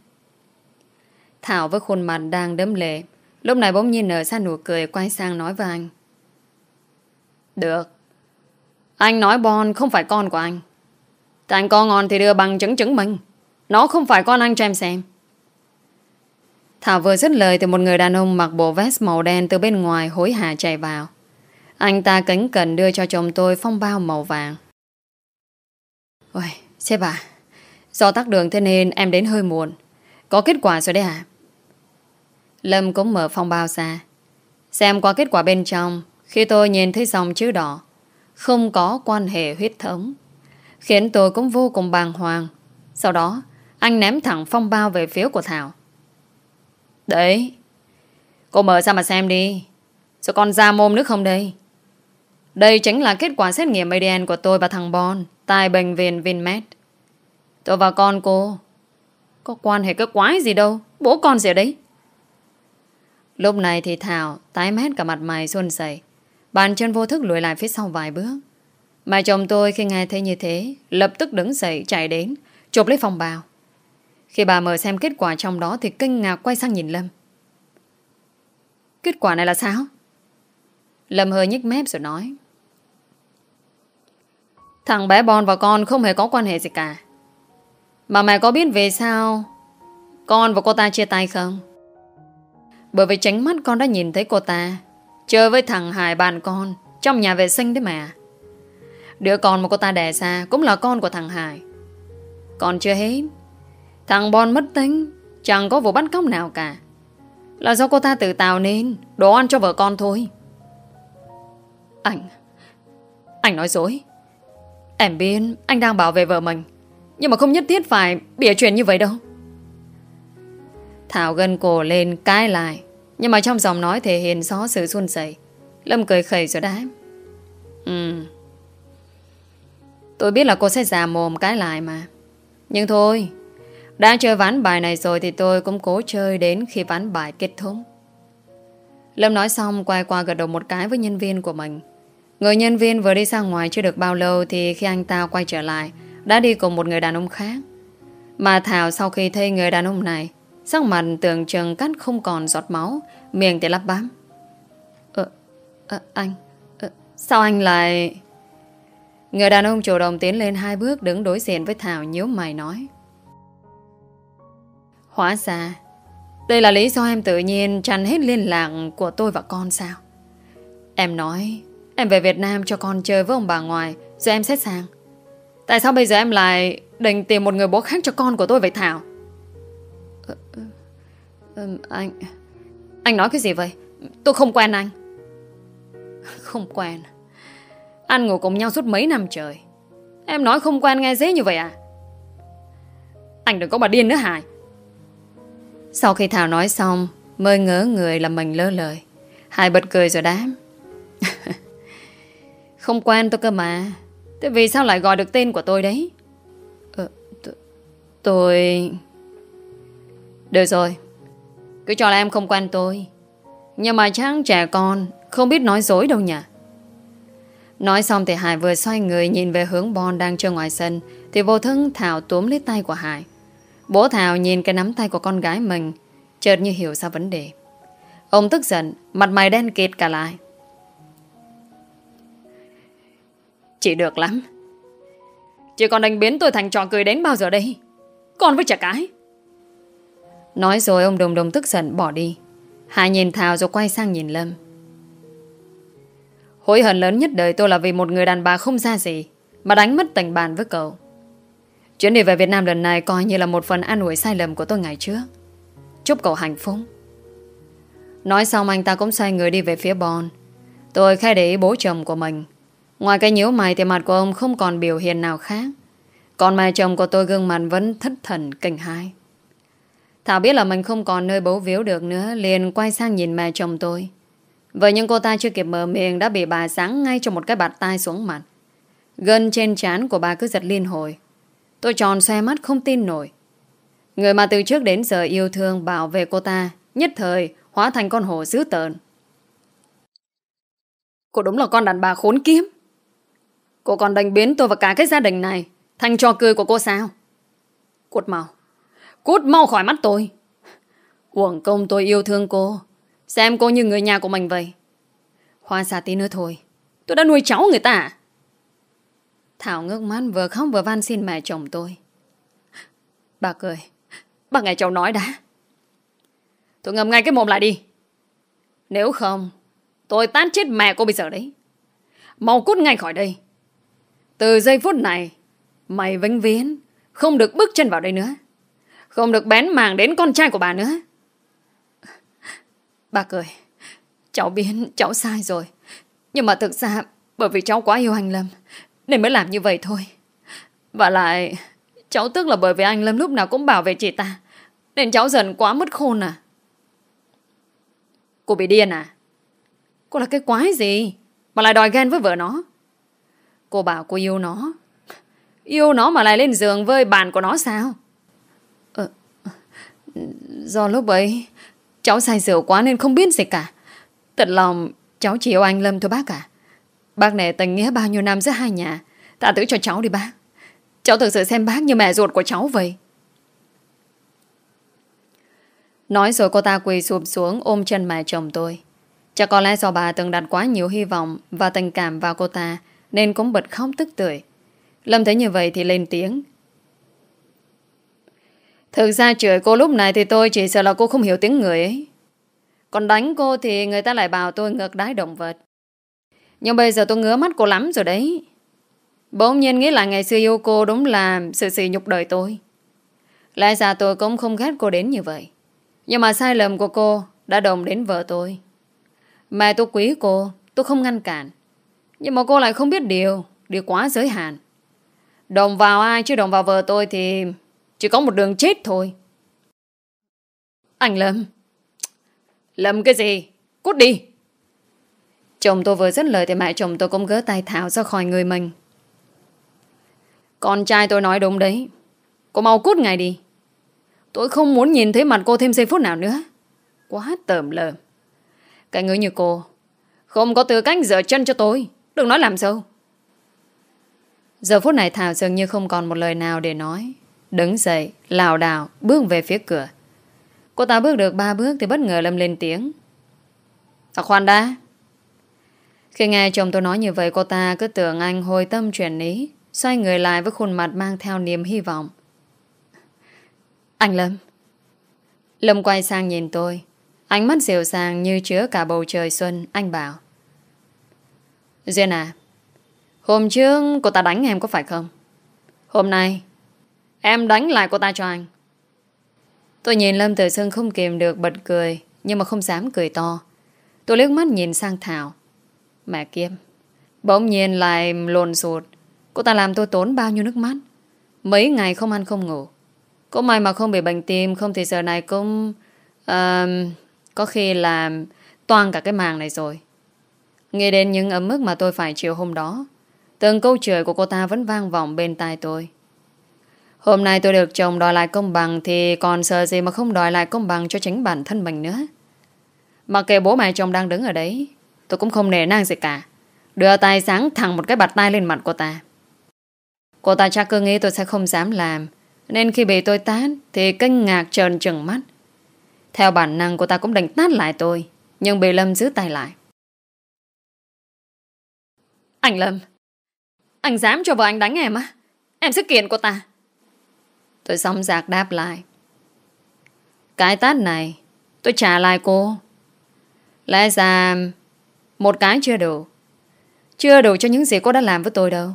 Speaker 1: Thảo với khuôn mặt đang đấm lệ, Lúc này bỗng nhiên nở ra nụ cười Quay sang nói với anh, Được. Anh nói Bon không phải con của anh. Tại anh con ngon thì đưa bằng chứng chứng minh. Nó không phải con anh cho em xem. Thảo vừa dứt lời Thì một người đàn ông mặc bộ vest màu đen Từ bên ngoài hối hả chạy vào. Anh ta kính cần đưa cho chồng tôi Phong bao màu vàng. Ôi, sếp à Do tắc đường thế nên em đến hơi muộn. Có kết quả rồi đấy à Lâm cũng mở phong bao ra. Xem qua kết quả bên trong Khi tôi nhìn thấy dòng chữ đỏ Không có quan hệ huyết thống Khiến tôi cũng vô cùng bàng hoàng. Sau đó Anh ném thẳng phong bao về phía của Thảo. Đấy. Cô mở ra mà xem đi. Sao con ra môm nước không đây? Đây chính là kết quả xét nghiệm ADN của tôi và thằng Bon Tại bệnh viện Vinmed Tôi và con cô, Có quan hệ cái quái gì đâu, Bố con gì ở đấy. Lúc này thì Thảo tái mét cả mặt mày xuân sẩy Bàn chân vô thức lùi lại phía sau vài bước. Mà chồng tôi khi nghe thấy như thế, Lập tức đứng dậy chạy đến, Chụp lấy phòng bào. Khi bà mở xem kết quả trong đó Thì kinh ngạc quay sang nhìn Lâm. Kết quả này là sao? Lâm hơi nhích mép rồi nói. Thằng bé Bon và con không hề có quan hệ gì cả. Mà mẹ có biết về sao Con và cô ta chia tay không? Bởi vì tránh mắt con đã nhìn thấy cô ta Chơi với thằng Hải bạn con Trong nhà vệ sinh đấy mà Đứa con mà cô ta đẻ ra Cũng là con của thằng Hải Còn chưa hết. Thằng Bon mất tính, Chẳng có vụ bắt cóc nào cả. Là do cô ta tự tạo nên, Đồ ăn cho vợ con thôi. Anh Anh nói dối. Em biết anh đang bảo vệ vợ mình, Nhưng mà không nhất thiết phải bịa chuyện như vậy đâu. Thảo gân cổ lên cái lại, Nhưng mà trong giọng nói thể hiện rõ sự xuân sẩy Lâm cười khẩy rồi đáp. Ừ. Tôi biết là cô sẽ già mồm cái lại mà. Nhưng thôi đã chơi ván bài này rồi Thì tôi cũng cố chơi đến khi ván bài kết thúc. Lâm nói xong Quay qua gật đầu một cái với nhân viên của mình. Người nhân viên vừa đi ra ngoài chưa được bao lâu Thì khi anh ta quay trở lại Đã đi cùng một người đàn ông khác. Mà Thảo sau khi thấy người đàn ông này Sắc mặt tưởng chừng cắt không còn giọt máu Miệng thì lắp bám Ờ, ờ anh ờ, Sao anh lại Người đàn ông chủ động tiến lên hai bước Đứng đối diện với Thảo nhíu mày nói. Hóa ra Đây là lý do em tự nhiên Chặn hết liên lạc của tôi và con sao? Em nói Em về Việt Nam cho con chơi với ông bà ngoài Rồi em xét sang Tại sao bây giờ em lại định tìm một người bố khác cho con của tôi vậy Thảo? Ừ, Anh Anh nói cái gì vậy? Tôi không quen anh. Không quen. Ăn ngủ cùng nhau suốt mấy năm trời. Em nói không quen nghe dễ như vậy à? Anh đừng có bà điên nữa Hải. Sau khi Thảo nói xong Mới ngỡ người là mình lơ lời. Hải bật cười rồi đám Không quen tôi cơ mà. Thế vì sao lại gọi được tên của tôi đấy? Ờ, Tôi Được rồi. Cứ cho là em không quen tôi. Nhưng mà chắc trẻ con Không biết nói dối đâu nhỉ? Nói xong thì Hải vừa xoay người Nhìn về hướng Bon đang chơi ngoài sân Thì vô thức Thảo túm lấy tay của Hải. Bố Thảo nhìn cái nắm tay của con gái mình, Chợt như hiểu ra vấn đề. Ông tức giận, Mặt mày đen kịt cả lại. Chị được lắm. Chị còn đánh biến tôi thành trò cười đến bao giờ đây? Con với trẻ cái. Nói rồi ông đồng đồng tức giận bỏ đi. Hải nhìn Thảo rồi quay sang nhìn Lâm. Hối hận lớn nhất đời tôi là vì một người đàn bà không ra gì, Mà đánh mất tình bạn với cậu. Chuyến đi về Việt Nam lần này Coi như là một phần an ủi sai lầm của tôi ngày trước. Chúc cậu hạnh phúc. Nói xong anh ta cũng xoay người đi về phía Bon. Tôi khai để ý bố chồng của mình. Ngoài cái nhíu mày thì mặt của ông không còn biểu hiện nào khác. Còn mẹ chồng của tôi gương mặt vẫn thất thần, kinh hãi. Thảo biết là mình không còn nơi bấu víu được nữa, Liền quay sang nhìn mẹ chồng tôi. Vậy nhưng cô ta chưa kịp mở miệng Đã bị bà sáng ngay cho một cái bạt tay xuống mặt. Gân trên trán của bà cứ giật liên hồi. Tôi tròn xe mắt không tin nổi. Người mà từ trước đến giờ yêu thương, bảo vệ cô ta, Nhất thời hóa thành con hổ dữ tợn. Cô đúng là con đàn bà khốn kiếp. Cô còn đánh biến tôi và cả cái gia đình này Thành trò cười của cô sao? Cút mau. Cút mau khỏi mắt tôi. Uổng công tôi yêu thương cô. Xem cô như người nhà của mình vậy. Hoa xa tí nữa thôi. Tôi đã nuôi cháu người ta à? Thảo ngước mắt, vừa khóc vừa van xin mẹ chồng tôi. Bà cười, Bà nghe cháu nói đã. Tôi ngầm ngay cái mồm lại đi. Nếu không, Tôi tát chết mẹ cô bây giờ đấy. Mau cút ngay khỏi đây. Từ giây phút này, Mày vĩnh viễn Không được bước chân vào đây nữa. Không được bén màng đến con trai của bà nữa. Bà cười, Cháu biết cháu sai rồi. Nhưng mà thực ra Bởi vì cháu quá yêu anh Lâm nên mới làm như vậy thôi. Và lại Cháu tức là bởi vì anh Lâm lúc nào cũng bảo vệ chị ta. Nên cháu dần quá mất khôn à. Cô bị điên à? Cô là cái quái gì? Mà lại đòi ghen với vợ nó. Cô bảo cô yêu nó. Yêu nó mà lại lên giường với bạn của nó sao? Ờ, Do lúc ấy Cháu say rượu quá nên không biết gì cả. Thật lòng cháu chỉ yêu anh Lâm thôi bác à Bác này tình nghĩa bao nhiêu năm giữa hai nhà? Tạ tử cho cháu đi bác. Cháu thực sự xem bác như mẹ ruột của cháu vậy. Nói rồi cô ta quỳ sụp xuống ôm chân mẹ chồng tôi. Chắc có lẽ do bà từng đặt quá nhiều hy vọng Và tình cảm vào cô ta, Nên cũng bật khóc tức tưởi. Lâm thấy như vậy thì lên tiếng. Thực ra chửi cô lúc này thì tôi chỉ sợ là cô không hiểu tiếng người ấy. Còn đánh cô thì người ta lại bảo tôi ngược đái động vật. Nhưng bây giờ tôi ngứa mắt cô lắm rồi đấy. Bỗng nhiên nghĩ lại ngày xưa yêu cô đúng là sự sỉ nhục đời tôi. Lẽ ra tôi cũng không ghét cô đến như vậy. Nhưng mà sai lầm của cô đã đồng đến vợ tôi. Mẹ tôi quý cô, tôi không ngăn cản. Nhưng mà cô lại không biết điều, điều quá giới hạn. Đồng vào ai chứ đồng vào vợ tôi thì chỉ có một đường chết thôi. Anh Lâm. Lâm cái gì? Cút đi. Chồng tôi vừa dứt lời thì mẹ chồng tôi cũng gỡ tay Thảo ra khỏi người mình. Con trai tôi nói đúng đấy. Cô mau cút ngay đi. Tôi không muốn nhìn thấy mặt cô thêm giây phút nào nữa. Quá tởm lợm. Cái người như cô không có tư cách dở chân cho tôi. Đừng nói làm sâu. Giờ phút này Thảo dường như không còn một lời nào để nói. Đứng dậy, lào đảo, bước về phía cửa. Cô ta bước được ba bước thì bất ngờ lâm lên tiếng. À khoan đã. Khi nghe chồng tôi nói như vậy cô ta cứ tưởng anh hồi tâm chuyển ý, xoay người lại với khuôn mặt mang theo niềm hy vọng. Anh Lâm. Lâm quay sang nhìn tôi. Ánh mắt dịu dàng như chứa cả bầu trời xuân, anh bảo. Duyên à, hôm trước cô ta đánh em có phải không? Hôm nay Em đánh lại cô ta cho anh Tôi nhìn Lâm Tử Sưng không kìm được bật cười Nhưng mà không dám cười to Tôi liếc mắt nhìn sang Thảo Mẹ kiếp. Bỗng nhiên lại lồn sụt Cô ta làm tôi tốn bao nhiêu nước mắt. Mấy ngày không ăn không ngủ. Có may mà không bị bệnh tim Không thì giờ này cũng uh, Có khi là Toan cả cái màng này rồi. Nghĩ đến những ấm ức mà tôi phải chịu hôm đó Từng câu chửi của cô ta vẫn vang vọng bên tai tôi. Hôm nay tôi được chồng đòi lại công bằng Thì còn sợ gì mà không đòi lại công bằng cho chính bản thân mình nữa? Mặc kệ bố mẹ chồng đang đứng ở đấy Tôi cũng không nề nang gì cả. Đưa tay sáng thẳng một cái bạt tay lên mặt cô ta. Cô ta chắc cứ nghĩ tôi sẽ không dám làm, Nên khi bị tôi tát Thì kinh ngạc trơn trừng mắt. Theo bản năng cô ta cũng đánh tát lại tôi, Nhưng bị Lâm giữ tay lại. Anh Lâm, Anh dám cho vợ anh đánh em á? Em sẽ kiện cô ta. Tôi xong giạc đáp lại. Cái tát này, Tôi trả lại cô. Lẽ ra một cái chưa đủ. Chưa đủ cho những gì cô đã làm với tôi đâu.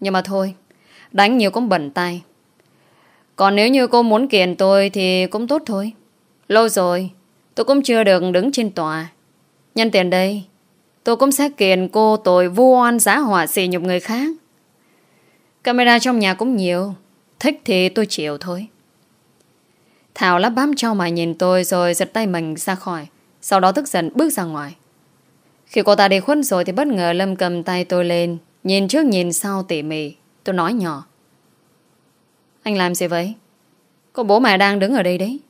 Speaker 1: Nhưng mà thôi, Đánh nhiều cũng bẩn tay. Còn nếu như cô muốn kiện tôi Thì cũng tốt thôi. Lâu rồi, tôi cũng chưa được đứng trên tòa. Nhân tiền đây, Tôi cũng sẽ kiện cô tội vu oan giá họa xì nhục người khác. Camera trong nhà cũng nhiều, Thích thì tôi chịu thôi. Thảo lắp bám cho mà nhìn tôi Rồi giật tay mình ra khỏi, Sau đó tức giận bước ra ngoài. Khi cô ta đi khuất rồi thì bất ngờ Lâm cầm tay tôi lên, Nhìn trước nhìn sau tỉ mỉ. Tôi nói nhỏ. Anh làm gì vậy? Cô bố mẹ đang đứng ở đây đấy.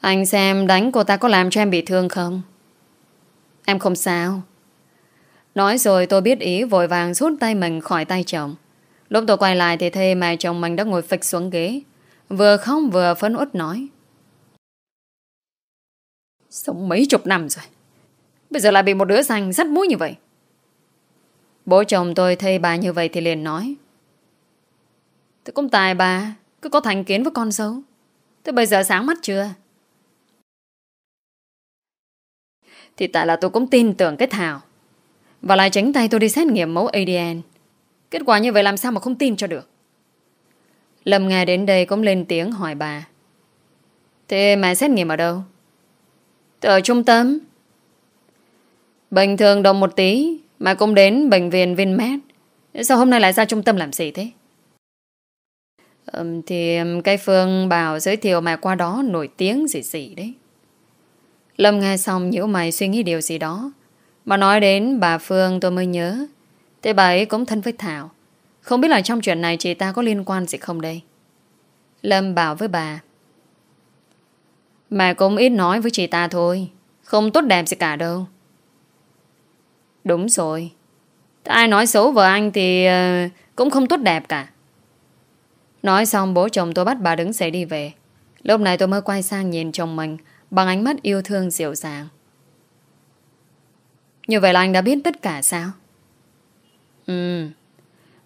Speaker 1: Anh xem đánh cô ta có làm cho em bị thương không? Em không sao. Nói rồi tôi biết ý, vội vàng rút tay mình khỏi tay chồng. Lúc tôi quay lại thì thê mẹ chồng mình đã ngồi phịch xuống ghế. Vừa khóc vừa phấn út nói. Sống mấy chục năm rồi. Bây giờ lại bị một đứa xanh dắt mũi như vậy. Bố chồng tôi thấy bà như vậy thì liền nói, Thế cũng tài bà, Cứ có thành kiến với con dâu. Thế bây giờ sáng mắt chưa? Thì tại là tôi cũng tin tưởng cái Thảo. Và lại tránh tay tôi đi xét nghiệm mẫu ADN Kết quả như vậy làm sao mà không tin cho được? Lâm nghe đến đây cũng lên tiếng hỏi bà, Thế mẹ xét nghiệm ở đâu? Ở trung tâm. Bình thường đồng một tí Mà cũng đến bệnh viện Vinmed Sao hôm nay lại ra trung tâm làm gì thế? Um, thì cái Phương bảo giới thiệu mà qua đó nổi tiếng gì gì đấy. Lâm nghe xong nhíu mày suy nghĩ điều gì đó. Mà nói đến bà Phương tôi mới nhớ. Thế bà ấy cũng thân với Thảo. Không biết là trong chuyện này chị ta có liên quan gì không đây? Lâm bảo với bà. Mẹ cũng ít nói với chị ta thôi. Không tốt đẹp gì cả đâu. Đúng rồi. Ai nói xấu vợ anh thì ờ, Cũng không tốt đẹp cả. Nói xong bố chồng tôi bắt bà đứng dậy đi về. Lúc này tôi mới quay sang nhìn chồng mình Bằng ánh mắt yêu thương dịu dàng. Như vậy là anh đã biết tất cả sao? Ừ.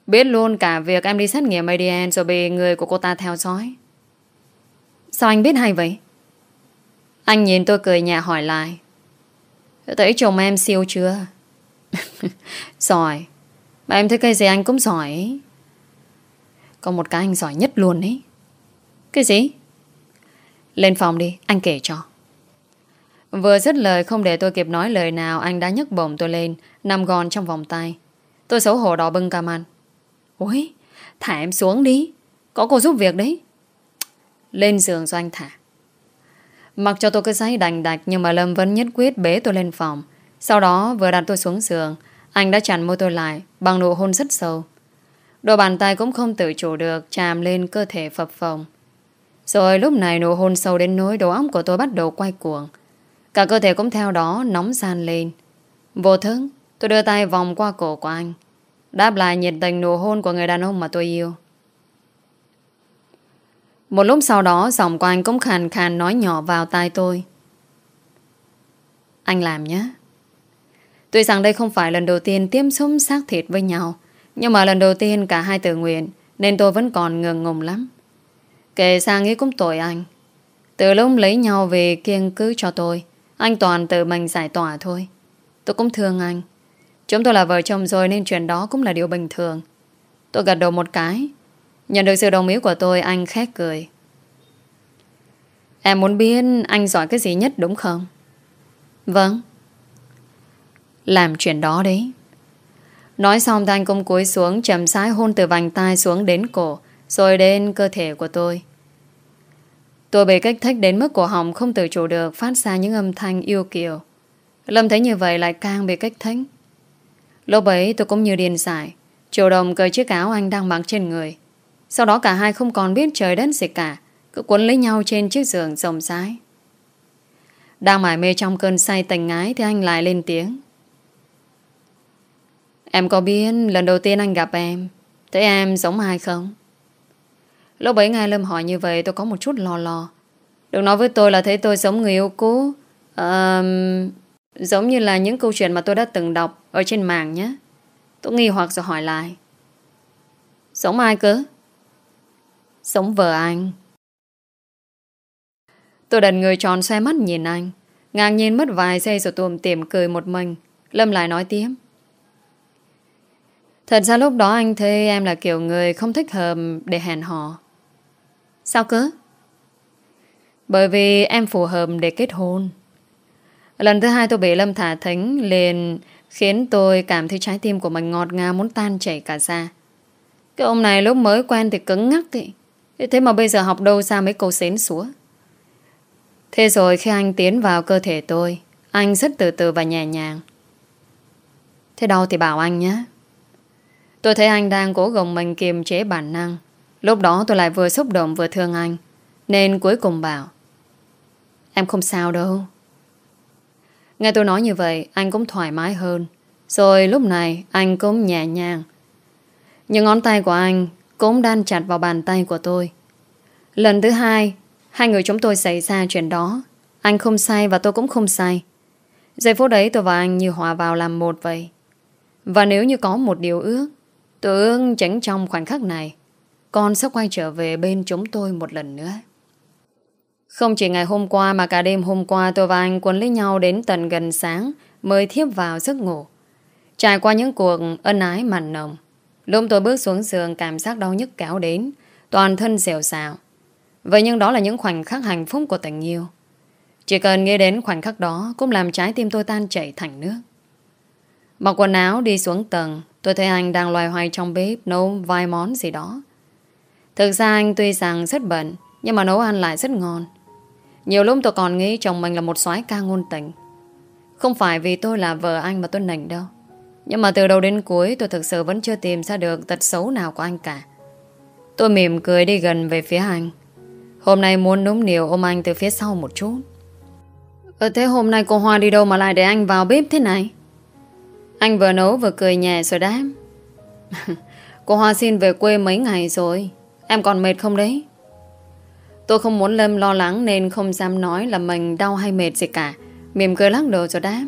Speaker 1: Biết luôn cả việc em đi xét nghiệm ADN Rồi bị người của cô ta theo dõi. Sao anh biết hay vậy? Anh nhìn tôi cười nhẹ hỏi lại. Thấy chồng em siêu chưa? Giỏi. Mà em thấy cái gì anh cũng giỏi ấy. Còn một cái anh giỏi nhất luôn ấy. Cái gì? Lên phòng đi, anh kể cho. Vừa dứt lời, không để tôi kịp nói lời nào, Anh đã nhấc bổng tôi lên, Nằm gòn trong vòng tay. Tôi xấu hổ đỏ bưng cả mặt Ôi, thả em xuống đi. Có cô giúp việc đấy. Lên giường cho anh thả. Mặc cho tôi cứ giấy đành đạch, Nhưng mà Lâm vẫn nhất quyết bế tôi lên phòng. Sau đó vừa đặt tôi xuống giường, Anh đã chặn môi tôi lại Bằng nụ hôn rất sâu. Đôi bàn tay cũng không tự chủ được Chạm lên cơ thể phập phồng. Rồi lúc này nụ hôn sâu đến nỗi Đầu óc của tôi bắt đầu quay cuồng. Cả cơ thể cũng theo đó nóng gian lên. Vô thức, Tôi đưa tay vòng qua cổ của anh, Đáp lại nhiệt tình nụ hôn của người đàn ông mà tôi yêu. Một lúc sau đó, Giọng của anh cũng khàn khàn nói nhỏ vào tai tôi. Anh làm nhé. Tuy rằng đây không phải lần đầu tiên tiêm xúc xác thịt với nhau Nhưng mà lần đầu tiên cả hai tự nguyện Nên tôi vẫn còn ngừng ngùng lắm Kể sang nghĩ cũng tội anh Từ lúc lấy nhau về kiêng cứ cho tôi Anh toàn tự mình giải tỏa thôi Tôi cũng thương anh Chúng tôi là vợ chồng rồi nên chuyện đó cũng là điều bình thường. Tôi gật đầu một cái. Nhận được sự đồng ý của tôi, anh khét cười. Em muốn biết anh giỏi cái gì nhất đúng không? Vâng. Làm chuyện đó đấy. Nói xong thì anh cũng cúi xuống Chầm sái hôn từ vành tai xuống đến cổ, rồi đến cơ thể của tôi. Tôi bị kích thích đến mức cổ họng không tự chủ được phát ra những âm thanh yêu kiều. Lâm thấy như vậy lại càng bị cách thích. Lúc ấy tôi cũng như điên dại Chủ động cởi chiếc áo anh đang mặc trên người Sau đó cả hai không còn biết trời đất gì cả Cứ quấn lấy nhau trên chiếc giường rộng rãi Đang mải mê trong cơn say tình ái Thì anh lại lên tiếng Em có biết lần đầu tiên anh gặp em Thấy em giống ai không? Lúc ấy nghe Lâm hỏi như vậy tôi có một chút lo lo Đừng nói với tôi là thấy tôi giống người yêu cũ. Um, Giống như là những câu chuyện mà tôi đã từng đọc Ở trên mạng nhé. Tôi nghi hoặc rồi hỏi lại. Giống ai cơ? Giống vợ anh. Tôi đặt người tròn xoay mắt nhìn anh. Ngang nhiên mất vài giây rồi tùm tìm cười một mình. Lâm lại nói tiếp. Thật ra lúc đó anh thấy em là kiểu người không thích hợp để hẹn hò. Sao cơ? Bởi vì em phù hợp để kết hôn. Lần thứ hai tôi bị Lâm thả thính liền khiến tôi cảm thấy trái tim của mình ngọt ngào muốn tan chảy cả ra. Cái ông này lúc mới quen thì cứng ngắc ý. Thế mà bây giờ học đâu ra mấy câu xến xúa. Thế rồi khi anh tiến vào cơ thể tôi, anh rất từ từ và nhẹ nhàng. Thế đau thì bảo anh nhé. Tôi thấy anh đang cố gồng mình kiềm chế bản năng. Lúc đó tôi lại vừa xúc động vừa thương anh. Nên cuối cùng bảo Em không sao đâu. Nghe tôi nói như vậy, anh cũng thoải mái hơn. Rồi lúc này, anh cũng nhẹ nhàng. Những ngón tay của anh cũng đan chặt vào bàn tay của tôi. Lần thứ hai, hai người chúng tôi xảy ra chuyện đó. Anh không say và tôi cũng không say. Giây phút đấy tôi và anh như hòa vào làm một vậy. Và nếu như có một điều ước, tôi ước tránh trong khoảnh khắc này, con sẽ quay trở về bên chúng tôi một lần nữa. Không chỉ ngày hôm qua mà cả đêm hôm qua tôi và anh quấn lấy nhau đến tận gần sáng mới thiếp vào giấc ngủ. Trải qua những cuộc ân ái mặn nồng. Lúc tôi bước xuống giường cảm giác đau nhức kéo đến, toàn thân dẻo xào. Vậy nhưng đó là những khoảnh khắc hạnh phúc của tình yêu. Chỉ cần nghĩ đến khoảnh khắc đó cũng làm trái tim tôi tan chảy thành nước. Mặc quần áo đi xuống tầng, tôi thấy anh đang loài hoài trong bếp nấu vài món gì đó. Thực ra anh tuy rằng rất bận, nhưng mà nấu ăn lại rất ngon. Nhiều lúc tôi còn nghĩ chồng mình là một soái ca ngôn tình. Không phải vì tôi là vợ anh mà tôi nảnh đâu. Nhưng mà từ đầu đến cuối tôi thực sự vẫn chưa tìm ra được tật xấu nào của anh cả. Tôi mỉm cười đi gần về phía anh. Hôm nay muốn núm niều ôm anh từ phía sau một chút. Ờ thế hôm nay cô Hoa đi đâu mà lại để anh vào bếp thế này? Anh vừa nấu vừa cười nhẹ rồi đáp Cô Hoa xin về quê mấy ngày rồi Em còn mệt không đấy Tôi không muốn Lâm lo lắng nên không dám nói là mình đau hay mệt gì cả. Mỉm cười lắc đầu rồi đáp.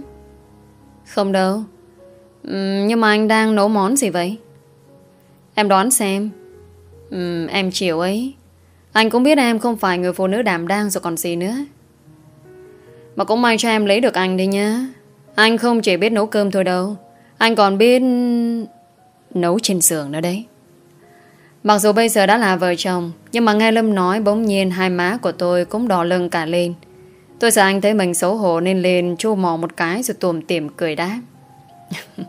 Speaker 1: Không đâu. Uhm, nhưng mà anh đang nấu món gì vậy? Em đoán xem. Uhm, em chịu ấy. Anh cũng biết em không phải người phụ nữ đảm đang rồi còn gì nữa. Mà cũng may cho em lấy được anh đi nhá. Anh không chỉ biết nấu cơm thôi đâu. Anh còn biết... Nấu trên giường nữa đấy. Mặc dù bây giờ đã là vợ chồng, Nhưng mà nghe Lâm nói bỗng nhiên hai má của tôi cũng đỏ lưng cả lên. Tôi sợ anh thấy mình xấu hổ nên lên chu mò một cái rồi tùm tìm cười đáp.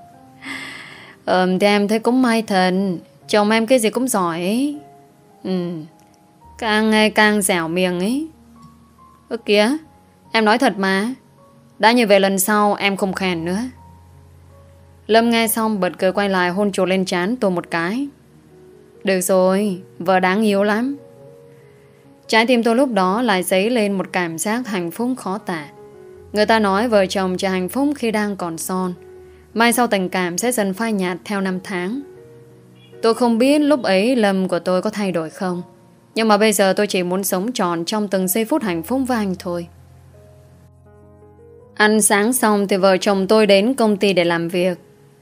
Speaker 1: Ờm thì em thấy cũng may thần Chồng em cái gì cũng giỏi ấy. Ừ Càng ngày càng dẻo miệng ấy. Ơ kìa, Em nói thật mà. Đã như vậy lần sau em không khen nữa Lâm nghe xong bật cười quay lại hôn chuột lên chán tôi một cái được rồi, vợ đáng yêu lắm. Trái tim tôi lúc đó lại dấy lên một cảm giác hạnh phúc khó tả. Người ta nói vợ chồng chỉ hạnh phúc khi đang còn son. Mai sau tình cảm sẽ dần phai nhạt theo năm tháng. Tôi không biết lúc ấy lầm của tôi có thay đổi không. Nhưng mà bây giờ tôi chỉ muốn sống tròn trong từng giây phút hạnh phúc với anh thôi. Ăn sáng xong thì vợ chồng tôi đến công ty để làm việc.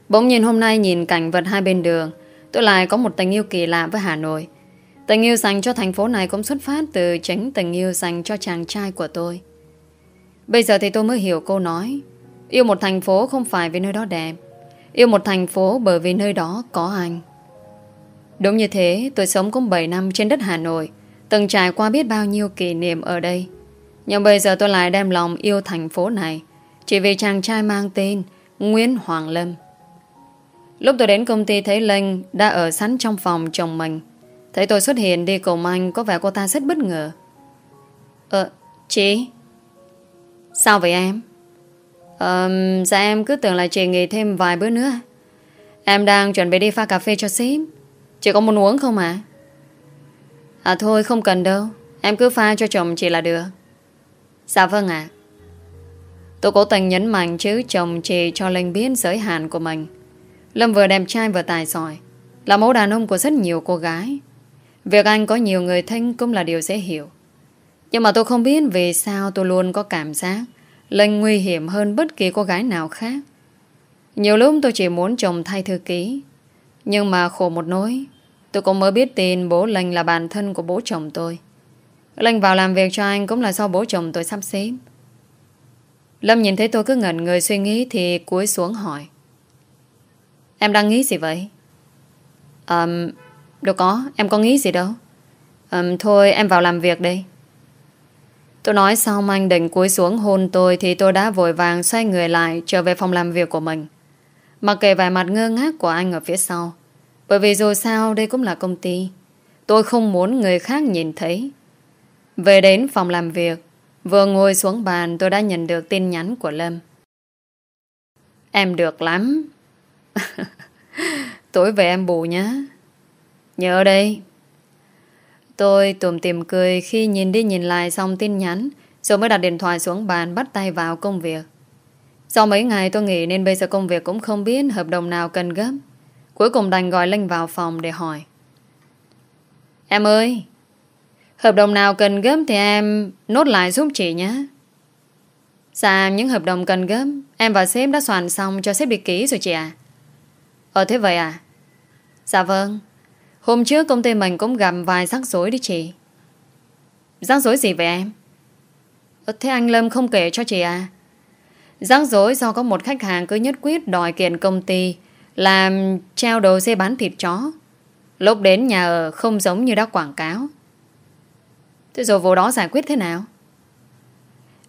Speaker 1: Bỗng nhiên hôm nay nhìn cảnh vật hai bên đường Tôi lại có một tình yêu kỳ lạ với Hà Nội Tình yêu dành cho thành phố này cũng xuất phát từ chính tình yêu dành cho chàng trai của tôi. Bây giờ thì tôi mới hiểu cô nói. Yêu một thành phố không phải vì nơi đó đẹp. Yêu một thành phố bởi vì nơi đó có anh. Đúng như thế, tôi sống cũng 7 năm trên đất Hà Nội. Từng trải qua biết bao nhiêu kỷ niệm ở đây. Nhưng bây giờ tôi lại đem lòng yêu thành phố này. Chỉ vì chàng trai mang tên Nguyễn Hoàng Lâm. Lúc tôi đến công ty thấy Linh đã ở sẵn trong phòng chồng mình. Thấy tôi xuất hiện đi cùng anh có vẻ cô ta rất bất ngờ. Ờ, chị? Sao vậy em? Ờ Dạ em cứ tưởng là chị nghỉ thêm vài bữa nữa Em đang chuẩn bị đi pha cà phê cho sếp Chị có muốn uống không ạ? À? thôi không cần đâu Em cứ pha cho chồng chị là được Dạ vâng ạ Tôi cố tình nhấn mạnh chứ chồng chị cho Linh biết giới hạn của mình. Lâm vừa đẹp trai vừa tài giỏi, Là mẫu đàn ông của rất nhiều cô gái. Việc anh có nhiều người thân cũng là điều dễ hiểu. Nhưng mà tôi không biết vì sao tôi luôn có cảm giác Linh nguy hiểm hơn bất kỳ cô gái nào khác. Nhiều lúc tôi chỉ muốn chồng thay thư ký, Nhưng mà khổ một nỗi, Tôi cũng mới biết tin bố Linh là bạn thân của bố chồng tôi. Linh vào làm việc cho anh cũng là do bố chồng tôi sắp xếp. Lâm nhìn thấy tôi cứ ngẩn người suy nghĩ Thì cúi xuống hỏi. Em đang nghĩ gì vậy? Um, đâu có, em có nghĩ gì đâu. Um, Thôi em vào làm việc đây Tôi nói xong anh định cúi xuống hôn tôi Thì tôi đã vội vàng xoay người lại Trở về phòng làm việc của mình. Mặc kệ vài mặt ngơ ngác của anh ở phía sau Bởi vì dù sao đây cũng là công ty Tôi không muốn người khác nhìn thấy. Về đến phòng làm việc Vừa ngồi xuống bàn tôi đã nhận được tin nhắn của Lâm. Em được lắm. Tối về em bù nhé. Nhớ đây. Tôi tùm tìm cười khi nhìn đi nhìn lại xong tin nhắn rồi mới đặt điện thoại xuống bàn bắt tay vào công việc. Sau mấy ngày tôi nghỉ nên bây giờ công việc cũng không biết hợp đồng nào cần gấp. Cuối cùng đành gọi Linh vào phòng để hỏi. Em ơi, Hợp đồng nào cần gấp thì em nốt lại giúp chị nhé. Dạ, những hợp đồng cần gấp em và sếp đã soạn xong cho sếp đi ký rồi chị à? Ờ thế vậy à? Dạ vâng. Hôm trước công ty mình cũng gặp vài rắc rối đi chị. Rắc rối gì vậy em? Ờ, thế anh Lâm không kể cho chị à? Rắc rối do có một khách hàng cứ nhất quyết đòi kiện công ty làm treo đồ xe bán thịt chó. Lúc đến nhà ở không giống như đã quảng cáo. Thế rồi vụ đó giải quyết thế nào?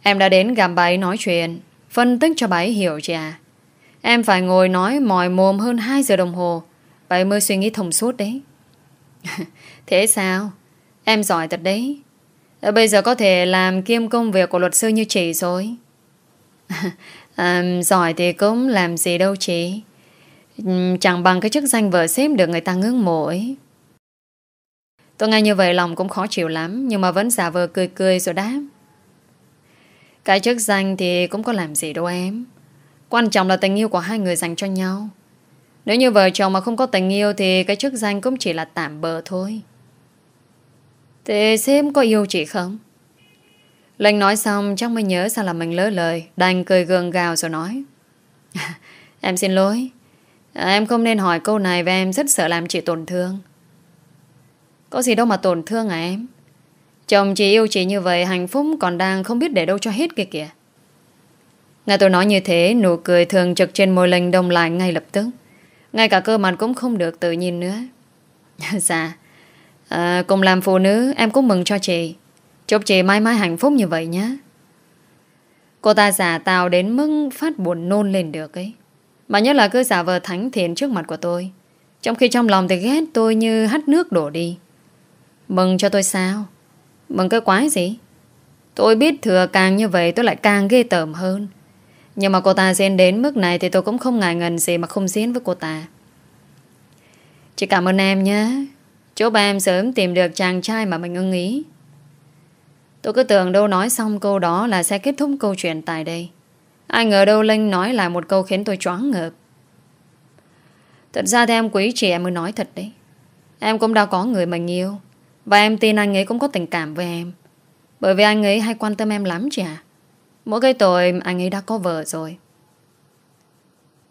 Speaker 1: Em đã đến gặp bà ấy nói chuyện Phân tích cho bà ấy hiểu chị à? Em phải ngồi nói mỏi mồm hơn 2 giờ đồng hồ. Bà ấy mới suy nghĩ thông suốt đấy. Thế sao? Em giỏi thật đấy. Ờ, bây giờ có thể làm kiêm công việc của luật sư như chị rồi. À, Giỏi thì cũng làm gì đâu chị. Chẳng bằng cái chức danh vợ xếp được người ta ngưỡng mộ ấy. Tôi nghe như vậy lòng cũng khó chịu lắm, Nhưng mà vẫn giả vờ cười cười rồi đáp. Cái chức danh thì cũng có làm gì đâu em. Quan trọng là tình yêu của hai người dành cho nhau. Nếu như vợ chồng mà không có tình yêu Thì cái chức danh cũng chỉ là tạm bờ thôi. Thế sếp có yêu chị không? Lệnh nói xong, chắc mới nhớ sao là mình lỡ lời, Đành cười gượng gào rồi nói. Em xin lỗi. Em không nên hỏi câu này Và em rất sợ làm chị tổn thương có gì đâu mà tổn thương à em? Chồng chị yêu chị như vậy Hạnh phúc còn đang không biết để đâu cho hết kìa kìa. Nghe tôi nói như thế Nụ cười thường trực trên môi lệnh đông lại ngay lập tức. Ngay cả cơ mặt cũng không được tự nhiên nữa. Dạ. À, Cùng làm phụ nữ Em cũng mừng cho chị. Chúc chị mãi mãi hạnh phúc như vậy nhé. Cô ta giả tạo đến mức phát buồn nôn lên được ấy. Mà nhất là cứ giả vờ thánh thiện trước mặt của tôi. Trong khi trong lòng thì ghét tôi như hắt nước đổ đi. Mừng cho tôi sao? Mừng cái quái gì? Tôi biết thừa càng như vậy tôi lại càng ghê tởm hơn. Nhưng mà cô ta diễn đến mức này Thì tôi cũng không ngại ngần gì mà không diễn với cô ta. Chị cảm ơn em nhé. Chúc em sớm tìm được chàng trai mà mình ưng ý. Tôi cứ tưởng đâu nói xong câu đó là sẽ kết thúc câu chuyện tại đây. Ai ngờ đâu Linh nói lại một câu khiến tôi choáng ngợp. Thật ra thì em quý chị em mới nói thật đấy. Em cũng đã có người mình yêu và em tin anh ấy cũng có tình cảm với em. Bởi vì anh ấy hay quan tâm em lắm chị à Mỗi cái tội anh ấy đã có vợ rồi.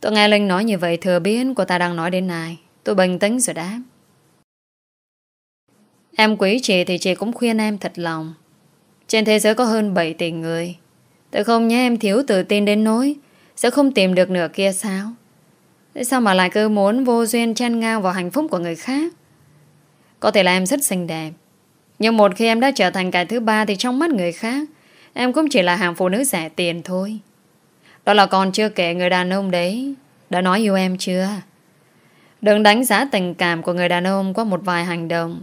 Speaker 1: Tôi nghe Linh nói như vậy, thừa biết cô ta đang nói đến ai. Tôi bình tĩnh rồi đáp. Em quý chị thì chị cũng khuyên em thật lòng. Trên thế giới có hơn 7 tỷ người. Tôi không nhé em thiếu tự tin đến nỗi Sẽ không tìm được nửa kia sao? Thế sao mà lại cứ muốn vô duyên chen ngang vào hạnh phúc của người khác? Có thể là em rất xinh đẹp. Nhưng một khi em đã trở thành cái thứ ba Thì trong mắt người khác, Em cũng chỉ là hàng phụ nữ rẻ tiền thôi. Đó là còn chưa kể người đàn ông đấy Đã nói yêu em chưa? Đừng đánh giá tình cảm của người đàn ông Qua một vài hành động.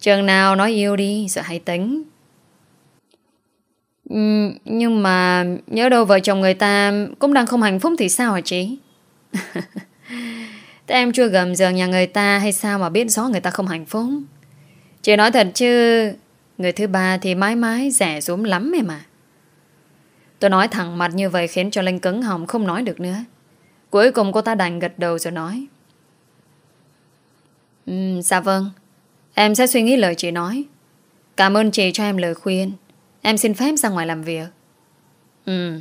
Speaker 1: Trường nào nói yêu đi, sợ hãy tính. Nhưng mà Nhớ đâu vợ chồng người ta Cũng đang không hạnh phúc thì sao hả chị? Thế em chưa gầm giường nhà người ta Hay sao mà biết rõ người ta không hạnh phúc? Chị nói thật chứ Người thứ ba thì mãi mãi rẻ rúm lắm em mà Tôi nói thẳng mặt như vậy Khiến cho Linh cứng họng không nói được nữa. Cuối cùng cô ta đành gật đầu rồi nói. Um, Dạ vâng. Em sẽ suy nghĩ lời chị nói. Cảm ơn chị cho em lời khuyên. Em xin phép ra ngoài làm việc. Ừ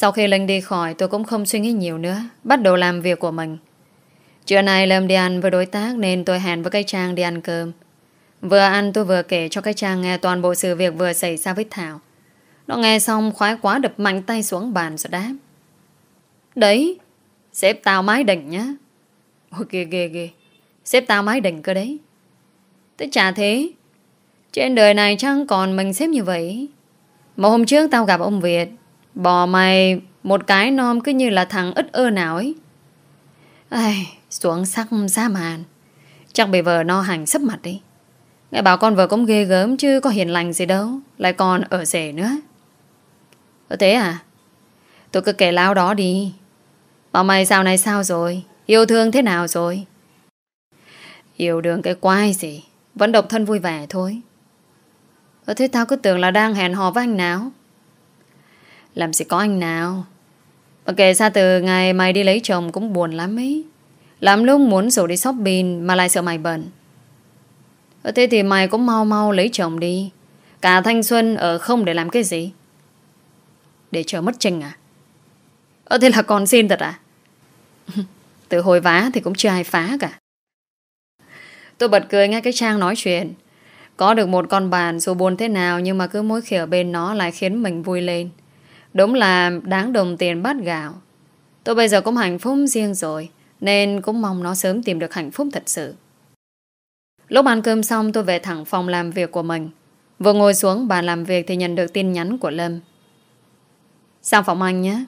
Speaker 1: sau khi Linh đi khỏi, tôi cũng không suy nghĩ nhiều nữa, Bắt đầu làm việc của mình. Trưa nay Lâm đi ăn với đối tác Nên tôi hẹn với cái Trang đi ăn cơm. Vừa ăn tôi vừa kể cho cái Trang nghe Toàn bộ sự việc vừa xảy ra với Thảo. Nó nghe xong khoái quá đập mạnh tay xuống bàn rồi đáp. Đấy Xếp tao mái đỉnh nhá. Ôi, ghê ghê ghê. Xếp tao mái đỉnh cơ đấy. Thế chả thế. Trên đời này chẳng còn mình xếp như vậy. Một hôm trước tao gặp ông Việt Bỏ mày Một cái non cứ như là thằng ức ơ nào ấy. Ai, Xuống sắc ra màn. Chắc bị vợ no hành sấp mặt đi. Nghe bảo con vợ cũng ghê gớm Chứ có hiền lành gì đâu. Lại còn ở rể nữa. Ở thế à? Tôi cứ kể lao đó đi. Bảo mày sao này sao rồi? Yêu thương thế nào rồi? Yêu đương cái quái gì? Vẫn độc thân vui vẻ thôi. Ở thế tao cứ tưởng là đang hẹn hò với anh nào? Làm gì có anh nào. Mà kể ra từ, ngày mày đi lấy chồng Cũng buồn lắm ấy. Làm lúc muốn rủ đi shopping Mà lại sợ mày bận. Ờ, thế thì mày cũng mau mau lấy chồng đi. Cả thanh xuân ở không để làm cái gì. Để chờ mất trình à? Ờ thế là còn xin thật à? Từ hồi vá thì cũng chưa ai phá cả. Tôi bật cười nghe cái Trang nói chuyện. Có được một con bàn dù buồn thế nào Nhưng mà cứ mỗi khi ở bên nó lại khiến mình vui lên. Đúng là đáng đồng tiền bát gạo. Tôi bây giờ cũng hạnh phúc riêng rồi, Nên cũng mong nó sớm tìm được hạnh phúc thật sự. Lúc ăn cơm xong, tôi về thẳng phòng làm việc của mình. Vừa ngồi xuống bàn làm việc thì nhận được tin nhắn của Lâm. Sang phòng anh nhé.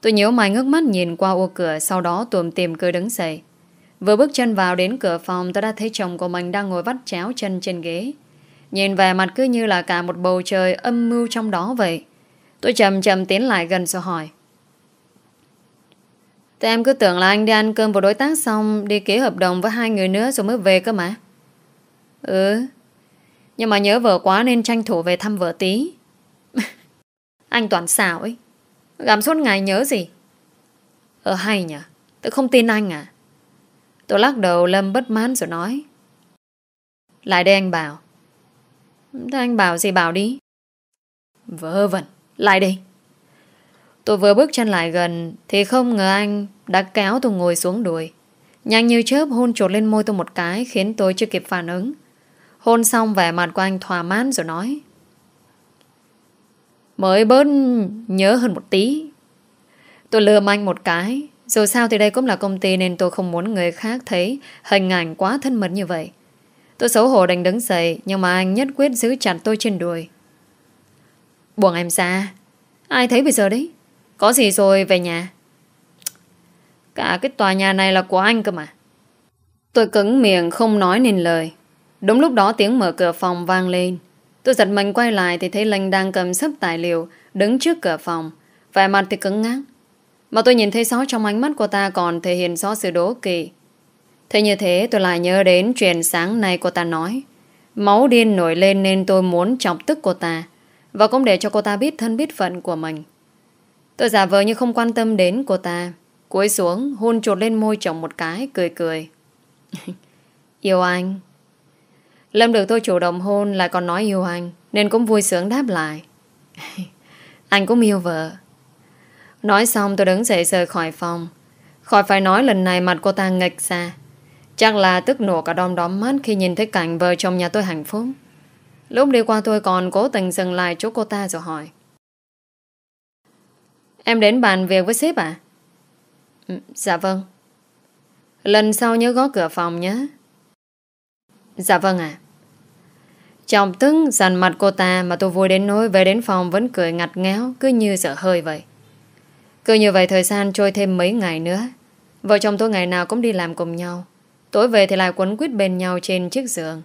Speaker 1: Tôi nhớ mày ngước mắt nhìn qua ô cửa, Sau đó tuồm tìm cười đứng dậy. Vừa bước chân vào đến cửa phòng, Tôi đã thấy chồng của mình đang ngồi vắt chéo chân trên ghế. Nhìn về mặt cứ như là cả một bầu trời âm mưu trong đó vậy. Tôi chậm chậm tiến lại gần rồi hỏi. Tụi em cứ tưởng là anh đi ăn cơm với đối tác xong, Đi ký hợp đồng với hai người nữa rồi mới về cơ mà. Ừ Nhưng mà nhớ vợ quá nên tranh thủ về thăm vợ tí. Anh toàn xảo ấy. Gặm suốt ngày nhớ gì? Ờ hay nhỉ Tôi không tin anh à. Tôi lắc đầu Lâm bất mãn rồi nói. Lại đây anh bảo. Thế anh bảo gì bảo đi? Vớ vẩn. Lại đây Tôi vừa bước chân lại gần, Thì không ngờ anh đã kéo tôi ngồi xuống đùi. Nhanh như chớp hôn trột lên môi tôi một cái, Khiến tôi chưa kịp phản ứng. Hôn xong vẻ mặt của anh thỏa mãn rồi nói, Mới bớt nhớ hơn một tí. Tôi lừa anh một cái. Dù sao thì đây cũng là công ty Nên tôi không muốn người khác thấy Hình ảnh quá thân mật như vậy. Tôi xấu hổ đành đứng dậy, Nhưng mà anh nhất quyết giữ chặt tôi trên đùi. Buông em ra Ai thấy bây giờ đấy Có gì rồi về nhà Cả cái tòa nhà này là của anh cơ mà Tôi cứng miệng không nói nên lời Đúng lúc đó tiếng mở cửa phòng vang lên Tôi giật mình quay lại thì thấy Linh đang cầm sấp tài liệu, đứng trước cửa phòng. Vẻ mặt thì cứng ngắc. Mà tôi nhìn thấy rõ trong ánh mắt của ta còn thể hiện rõ sự đố kỵ. Thế như thế tôi lại nhớ đến chuyện sáng nay cô ta nói. Máu điên nổi lên nên tôi muốn chọc tức cô ta. Và cũng để cho cô ta biết thân biết phận của mình. Tôi giả vờ như không quan tâm đến cô ta. Cúi xuống, hôn trột lên môi chồng một cái, cười cười. Yêu anh. Lâm được tôi chủ động hôn, lại còn nói yêu anh, Nên cũng vui sướng đáp lại Anh cũng yêu vợ Nói xong, tôi đứng dậy rời khỏi phòng Khỏi phải nói lần này mặt cô ta nghịch ra Chắc là tức nổ cả đom đóm mắt Khi nhìn thấy cảnh vợ chồng nhà tôi hạnh phúc Lúc đi qua tôi còn cố tình dừng lại chỗ cô ta rồi hỏi. Em đến bàn việc với sếp à? Ừ, dạ vâng. Lần sau nhớ gõ cửa phòng nhé. Dạ vâng ạ. Chồng tức dằn mặt cô ta Mà tôi vui đến nỗi về đến phòng Vẫn cười ngặt ngéo cứ như sợ hơi vậy. Cứ như vậy thời gian trôi thêm mấy ngày nữa. Vợ chồng tôi ngày nào cũng đi làm cùng nhau. Tối về thì lại quấn quýt bên nhau trên chiếc giường.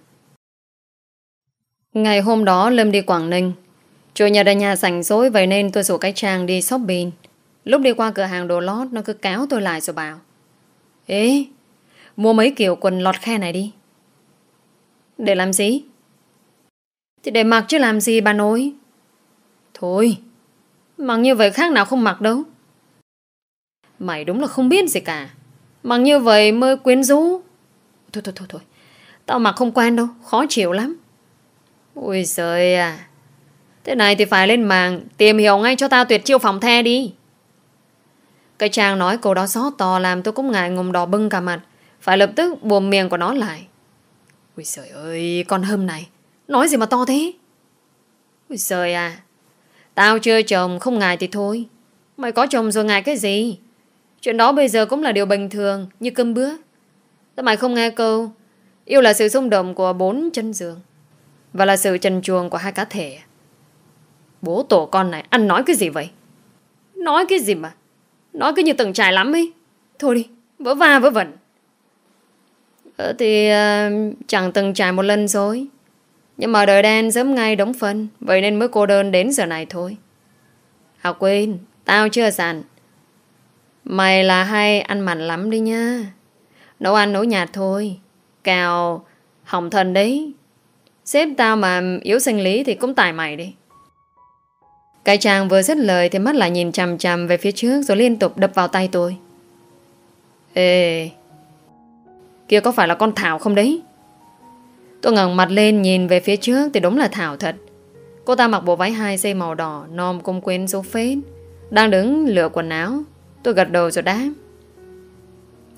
Speaker 1: Ngày hôm đó Lâm đi Quảng Ninh. Chủ nhật ở nhà sảnh dối Vậy nên tôi rủ cái Trang đi shopping. Lúc đi qua cửa hàng đồ lót, Nó cứ kéo tôi lại rồi bảo, Ê, Mua mấy kiểu quần lọt khe này đi. Để làm gì? Thì để mặc chứ làm gì bà nói Thôi, Mặc như vậy khác nào không mặc đâu. Mày đúng là không biết gì cả. Mặc như vậy mới quyến rũ. Thôi thôi thôi thôi. Tao mặc không quen đâu, Khó chịu lắm. Ôi giời à Thế này thì phải lên mạng, Tìm hiểu ngay cho tao tuyệt chiêu phòng the đi. Cái chàng nói câu đó xót to Làm tôi cũng ngại ngùng đỏ bưng cả mặt. Phải lập tức buồm miệng của nó lại. Ôi giời ơi, Con hâm này, Nói gì mà to thế? Ôi giời à Tao chưa chồng không ngại thì thôi. Mày có chồng rồi ngại cái gì? Chuyện đó bây giờ cũng là điều bình thường, Như cơm bữa. Tao mày không nghe câu, Yêu là sự xung động của bốn chân giường. Và là sự trần chuồng của hai cá thể. Bố tổ con này Ăn nói cái gì vậy? Nói cái gì mà? Nói cứ như từng trải lắm ấy. Thôi đi Vỡ va vỡ vẩn. Ờ thì uh, chẳng từng trải một lần rồi. Nhưng mà đời đen sớm ngay đóng phân Vậy nên mới cô đơn đến giờ này thôi. À quên Tao chưa sàn. Mày là hay ăn mặn lắm đi nha Nấu ăn nấu nhạt thôi. Cào hỏng thần đấy. Xếp tao mà yếu sinh lý Thì cũng tài mày đi. Cái chàng vừa dứt lời Thì mắt lại nhìn chằm chằm về phía trước Rồi liên tục đập vào tay tôi. Ê, Kia có phải là con Thảo không đấy? Tôi ngẩng mặt lên nhìn về phía trước Thì đúng là Thảo thật. Cô ta mặc bộ váy hai dây màu đỏ nom cung quên số phết, Đang đứng lựa quần áo. Tôi gật đầu rồi đáp.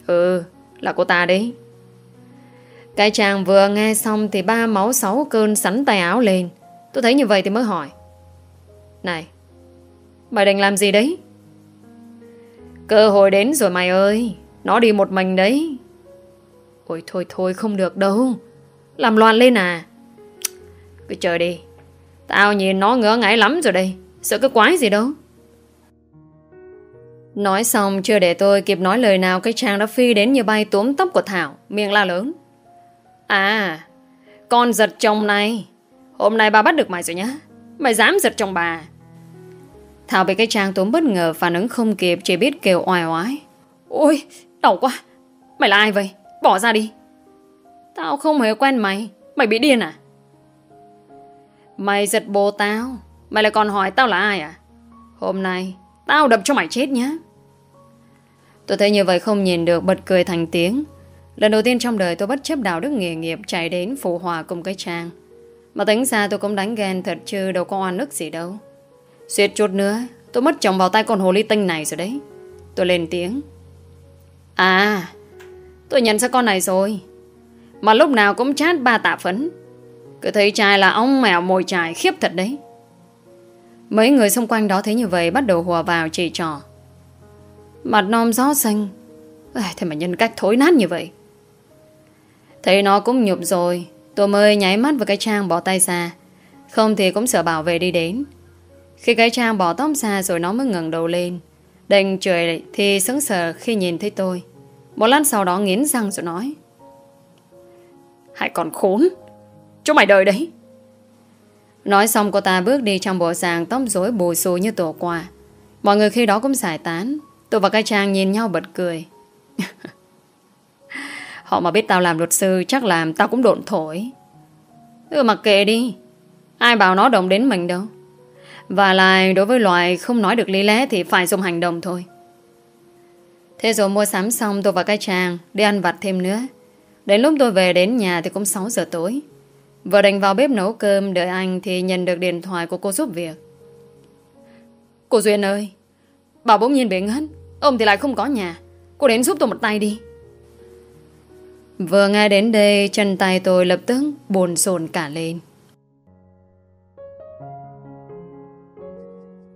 Speaker 1: Ừ là cô ta đấy. Cái chàng vừa nghe xong Thì ba máu sáu cơn sắn tay áo lên. Tôi thấy như vậy thì mới hỏi. Này, Mày định làm gì đấy? Cơ hội đến rồi mày ơi. Nó đi một mình đấy. Ôi thôi thôi, không được đâu. Làm loạn lên à? Cứ chờ đi. Tao nhìn nó ngỡ ngãi lắm rồi đây. Sợ cái quái gì đâu. Nói xong chưa để tôi kịp nói lời nào, Cái chàng đã phi đến như bay túm tóc của Thảo, Miệng la lớn. À Con giật chồng này. Hôm nay bà bắt được mày rồi nhá. Mày dám giật chồng bà. Thảo bị cái Trang tốn bất ngờ Phản ứng không kịp, chỉ biết kêu oai oái. Ôi, đau quá. Mày là ai vậy? Bỏ ra đi. Tao không hề quen mày. Mày bị điên à? Mày giật bồ tao. Mày lại còn hỏi tao là ai à? Hôm nay, Tao đập cho mày chết nhá. Tôi thấy như vậy không nhìn được, bật cười thành tiếng. Lần đầu tiên trong đời tôi bất chấp đạo đức nghề nghiệp Chạy đến phụ hòa cùng cái trang. Mà tính ra tôi cũng đánh ghen thật chứ Đâu có oan ức gì đâu. Xuyệt chút nữa, Tôi mất chồng vào tay con hồ ly tinh này rồi đấy. Tôi lên tiếng. À Tôi nhận ra con này rồi. Mà lúc nào cũng chát ba tạ phấn. Cứ thấy trai là ông mèo mồi trài khiếp thật đấy. Mấy người xung quanh đó thấy như vậy Bắt đầu hùa vào chỉ trò. Mặt non gió xanh. Thế mà nhân cách thối nát như vậy. Thấy nó cũng nhục rồi. Tôi mới nháy mắt vào cái trang bỏ tay ra. Không thì cũng sợ bảo vệ đi đến. Khi cái trang bỏ tóc ra Rồi nó mới ngẩng đầu lên. Đành trời thì sững sờ khi nhìn thấy tôi. Một lát sau đó nghiến răng rồi nói. Hãy còn khốn. Chúng mày đời đấy. Nói xong cô ta bước đi trong bộ sàng Tóc rối bù xù như tổ quà Mọi người khi đó cũng giải tán. Tôi và cái Trang nhìn nhau bật cười. Họ mà biết tao làm luật sư, Chắc làm tao cũng độn thổi. Ừ mặc kệ đi. Ai bảo nó động đến mình đâu. Và lại, đối với loài không nói được lý lẽ Thì phải dùng hành động thôi. Thế rồi mua sắm xong, tôi và cái chàng Đi ăn vặt thêm nữa. Đến lúc tôi về đến nhà thì cũng 6 giờ tối. Vừa đành vào bếp nấu cơm, Đợi anh thì nhận được điện thoại của cô giúp việc. Cô Duyên ơi Bảo bỗng nhiên bị ngất. Ông thì lại không có nhà. Cô đến giúp tôi một tay đi. Vừa nghe đến đây Chân tay tôi lập tức buồn sồn cả lên.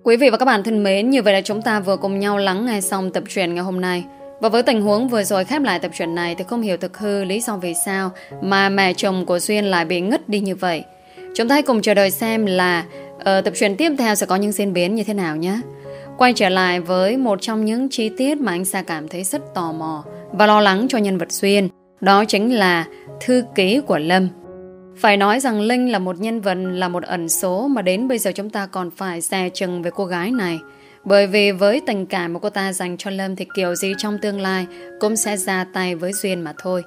Speaker 1: Quý vị và các bạn thân mến Như vậy là chúng ta vừa cùng nhau lắng nghe xong tập truyện ngày hôm nay. Và với tình huống vừa rồi khép lại tập truyện này Thì không hiểu thực hư lý do vì sao Mà mẹ chồng của Duyên lại bị ngất đi như vậy. Chúng ta hãy cùng chờ đợi xem là uh, Tập truyện tiếp theo sẽ có những diễn biến như thế nào nhé. Quay trở lại với một trong những chi tiết mà anh Sa cảm thấy rất tò mò và lo lắng cho nhân vật Xuyên. Đó chính là thư ký của Lâm. Phải nói rằng Linh là một nhân vật, Là một ẩn số mà đến bây giờ chúng ta còn phải xe chừng về cô gái này Bởi vì với tình cảm mà cô ta dành cho Lâm Thì kiểu gì trong tương lai Cũng sẽ ra tay với Duyên mà thôi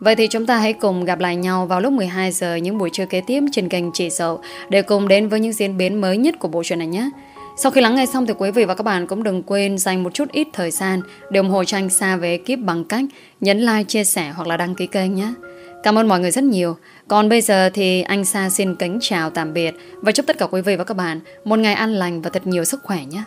Speaker 1: Vậy thì chúng ta hãy cùng gặp lại nhau vào lúc 12 giờ những buổi trưa kế tiếp trên kênh Chị Dậu để cùng đến với những diễn biến mới nhất của bộ truyện này nhé. Sau khi lắng nghe xong thì quý vị và các bạn cũng đừng quên dành một chút ít thời gian để ủng hộ cho anh Sa về ekip bằng cách nhấn like, chia sẻ hoặc là đăng ký kênh nhé. Cảm ơn mọi người rất nhiều. Còn bây giờ thì anh Sa xin kính chào tạm biệt và chúc tất cả quý vị và các bạn một ngày an lành và thật nhiều sức khỏe nhé.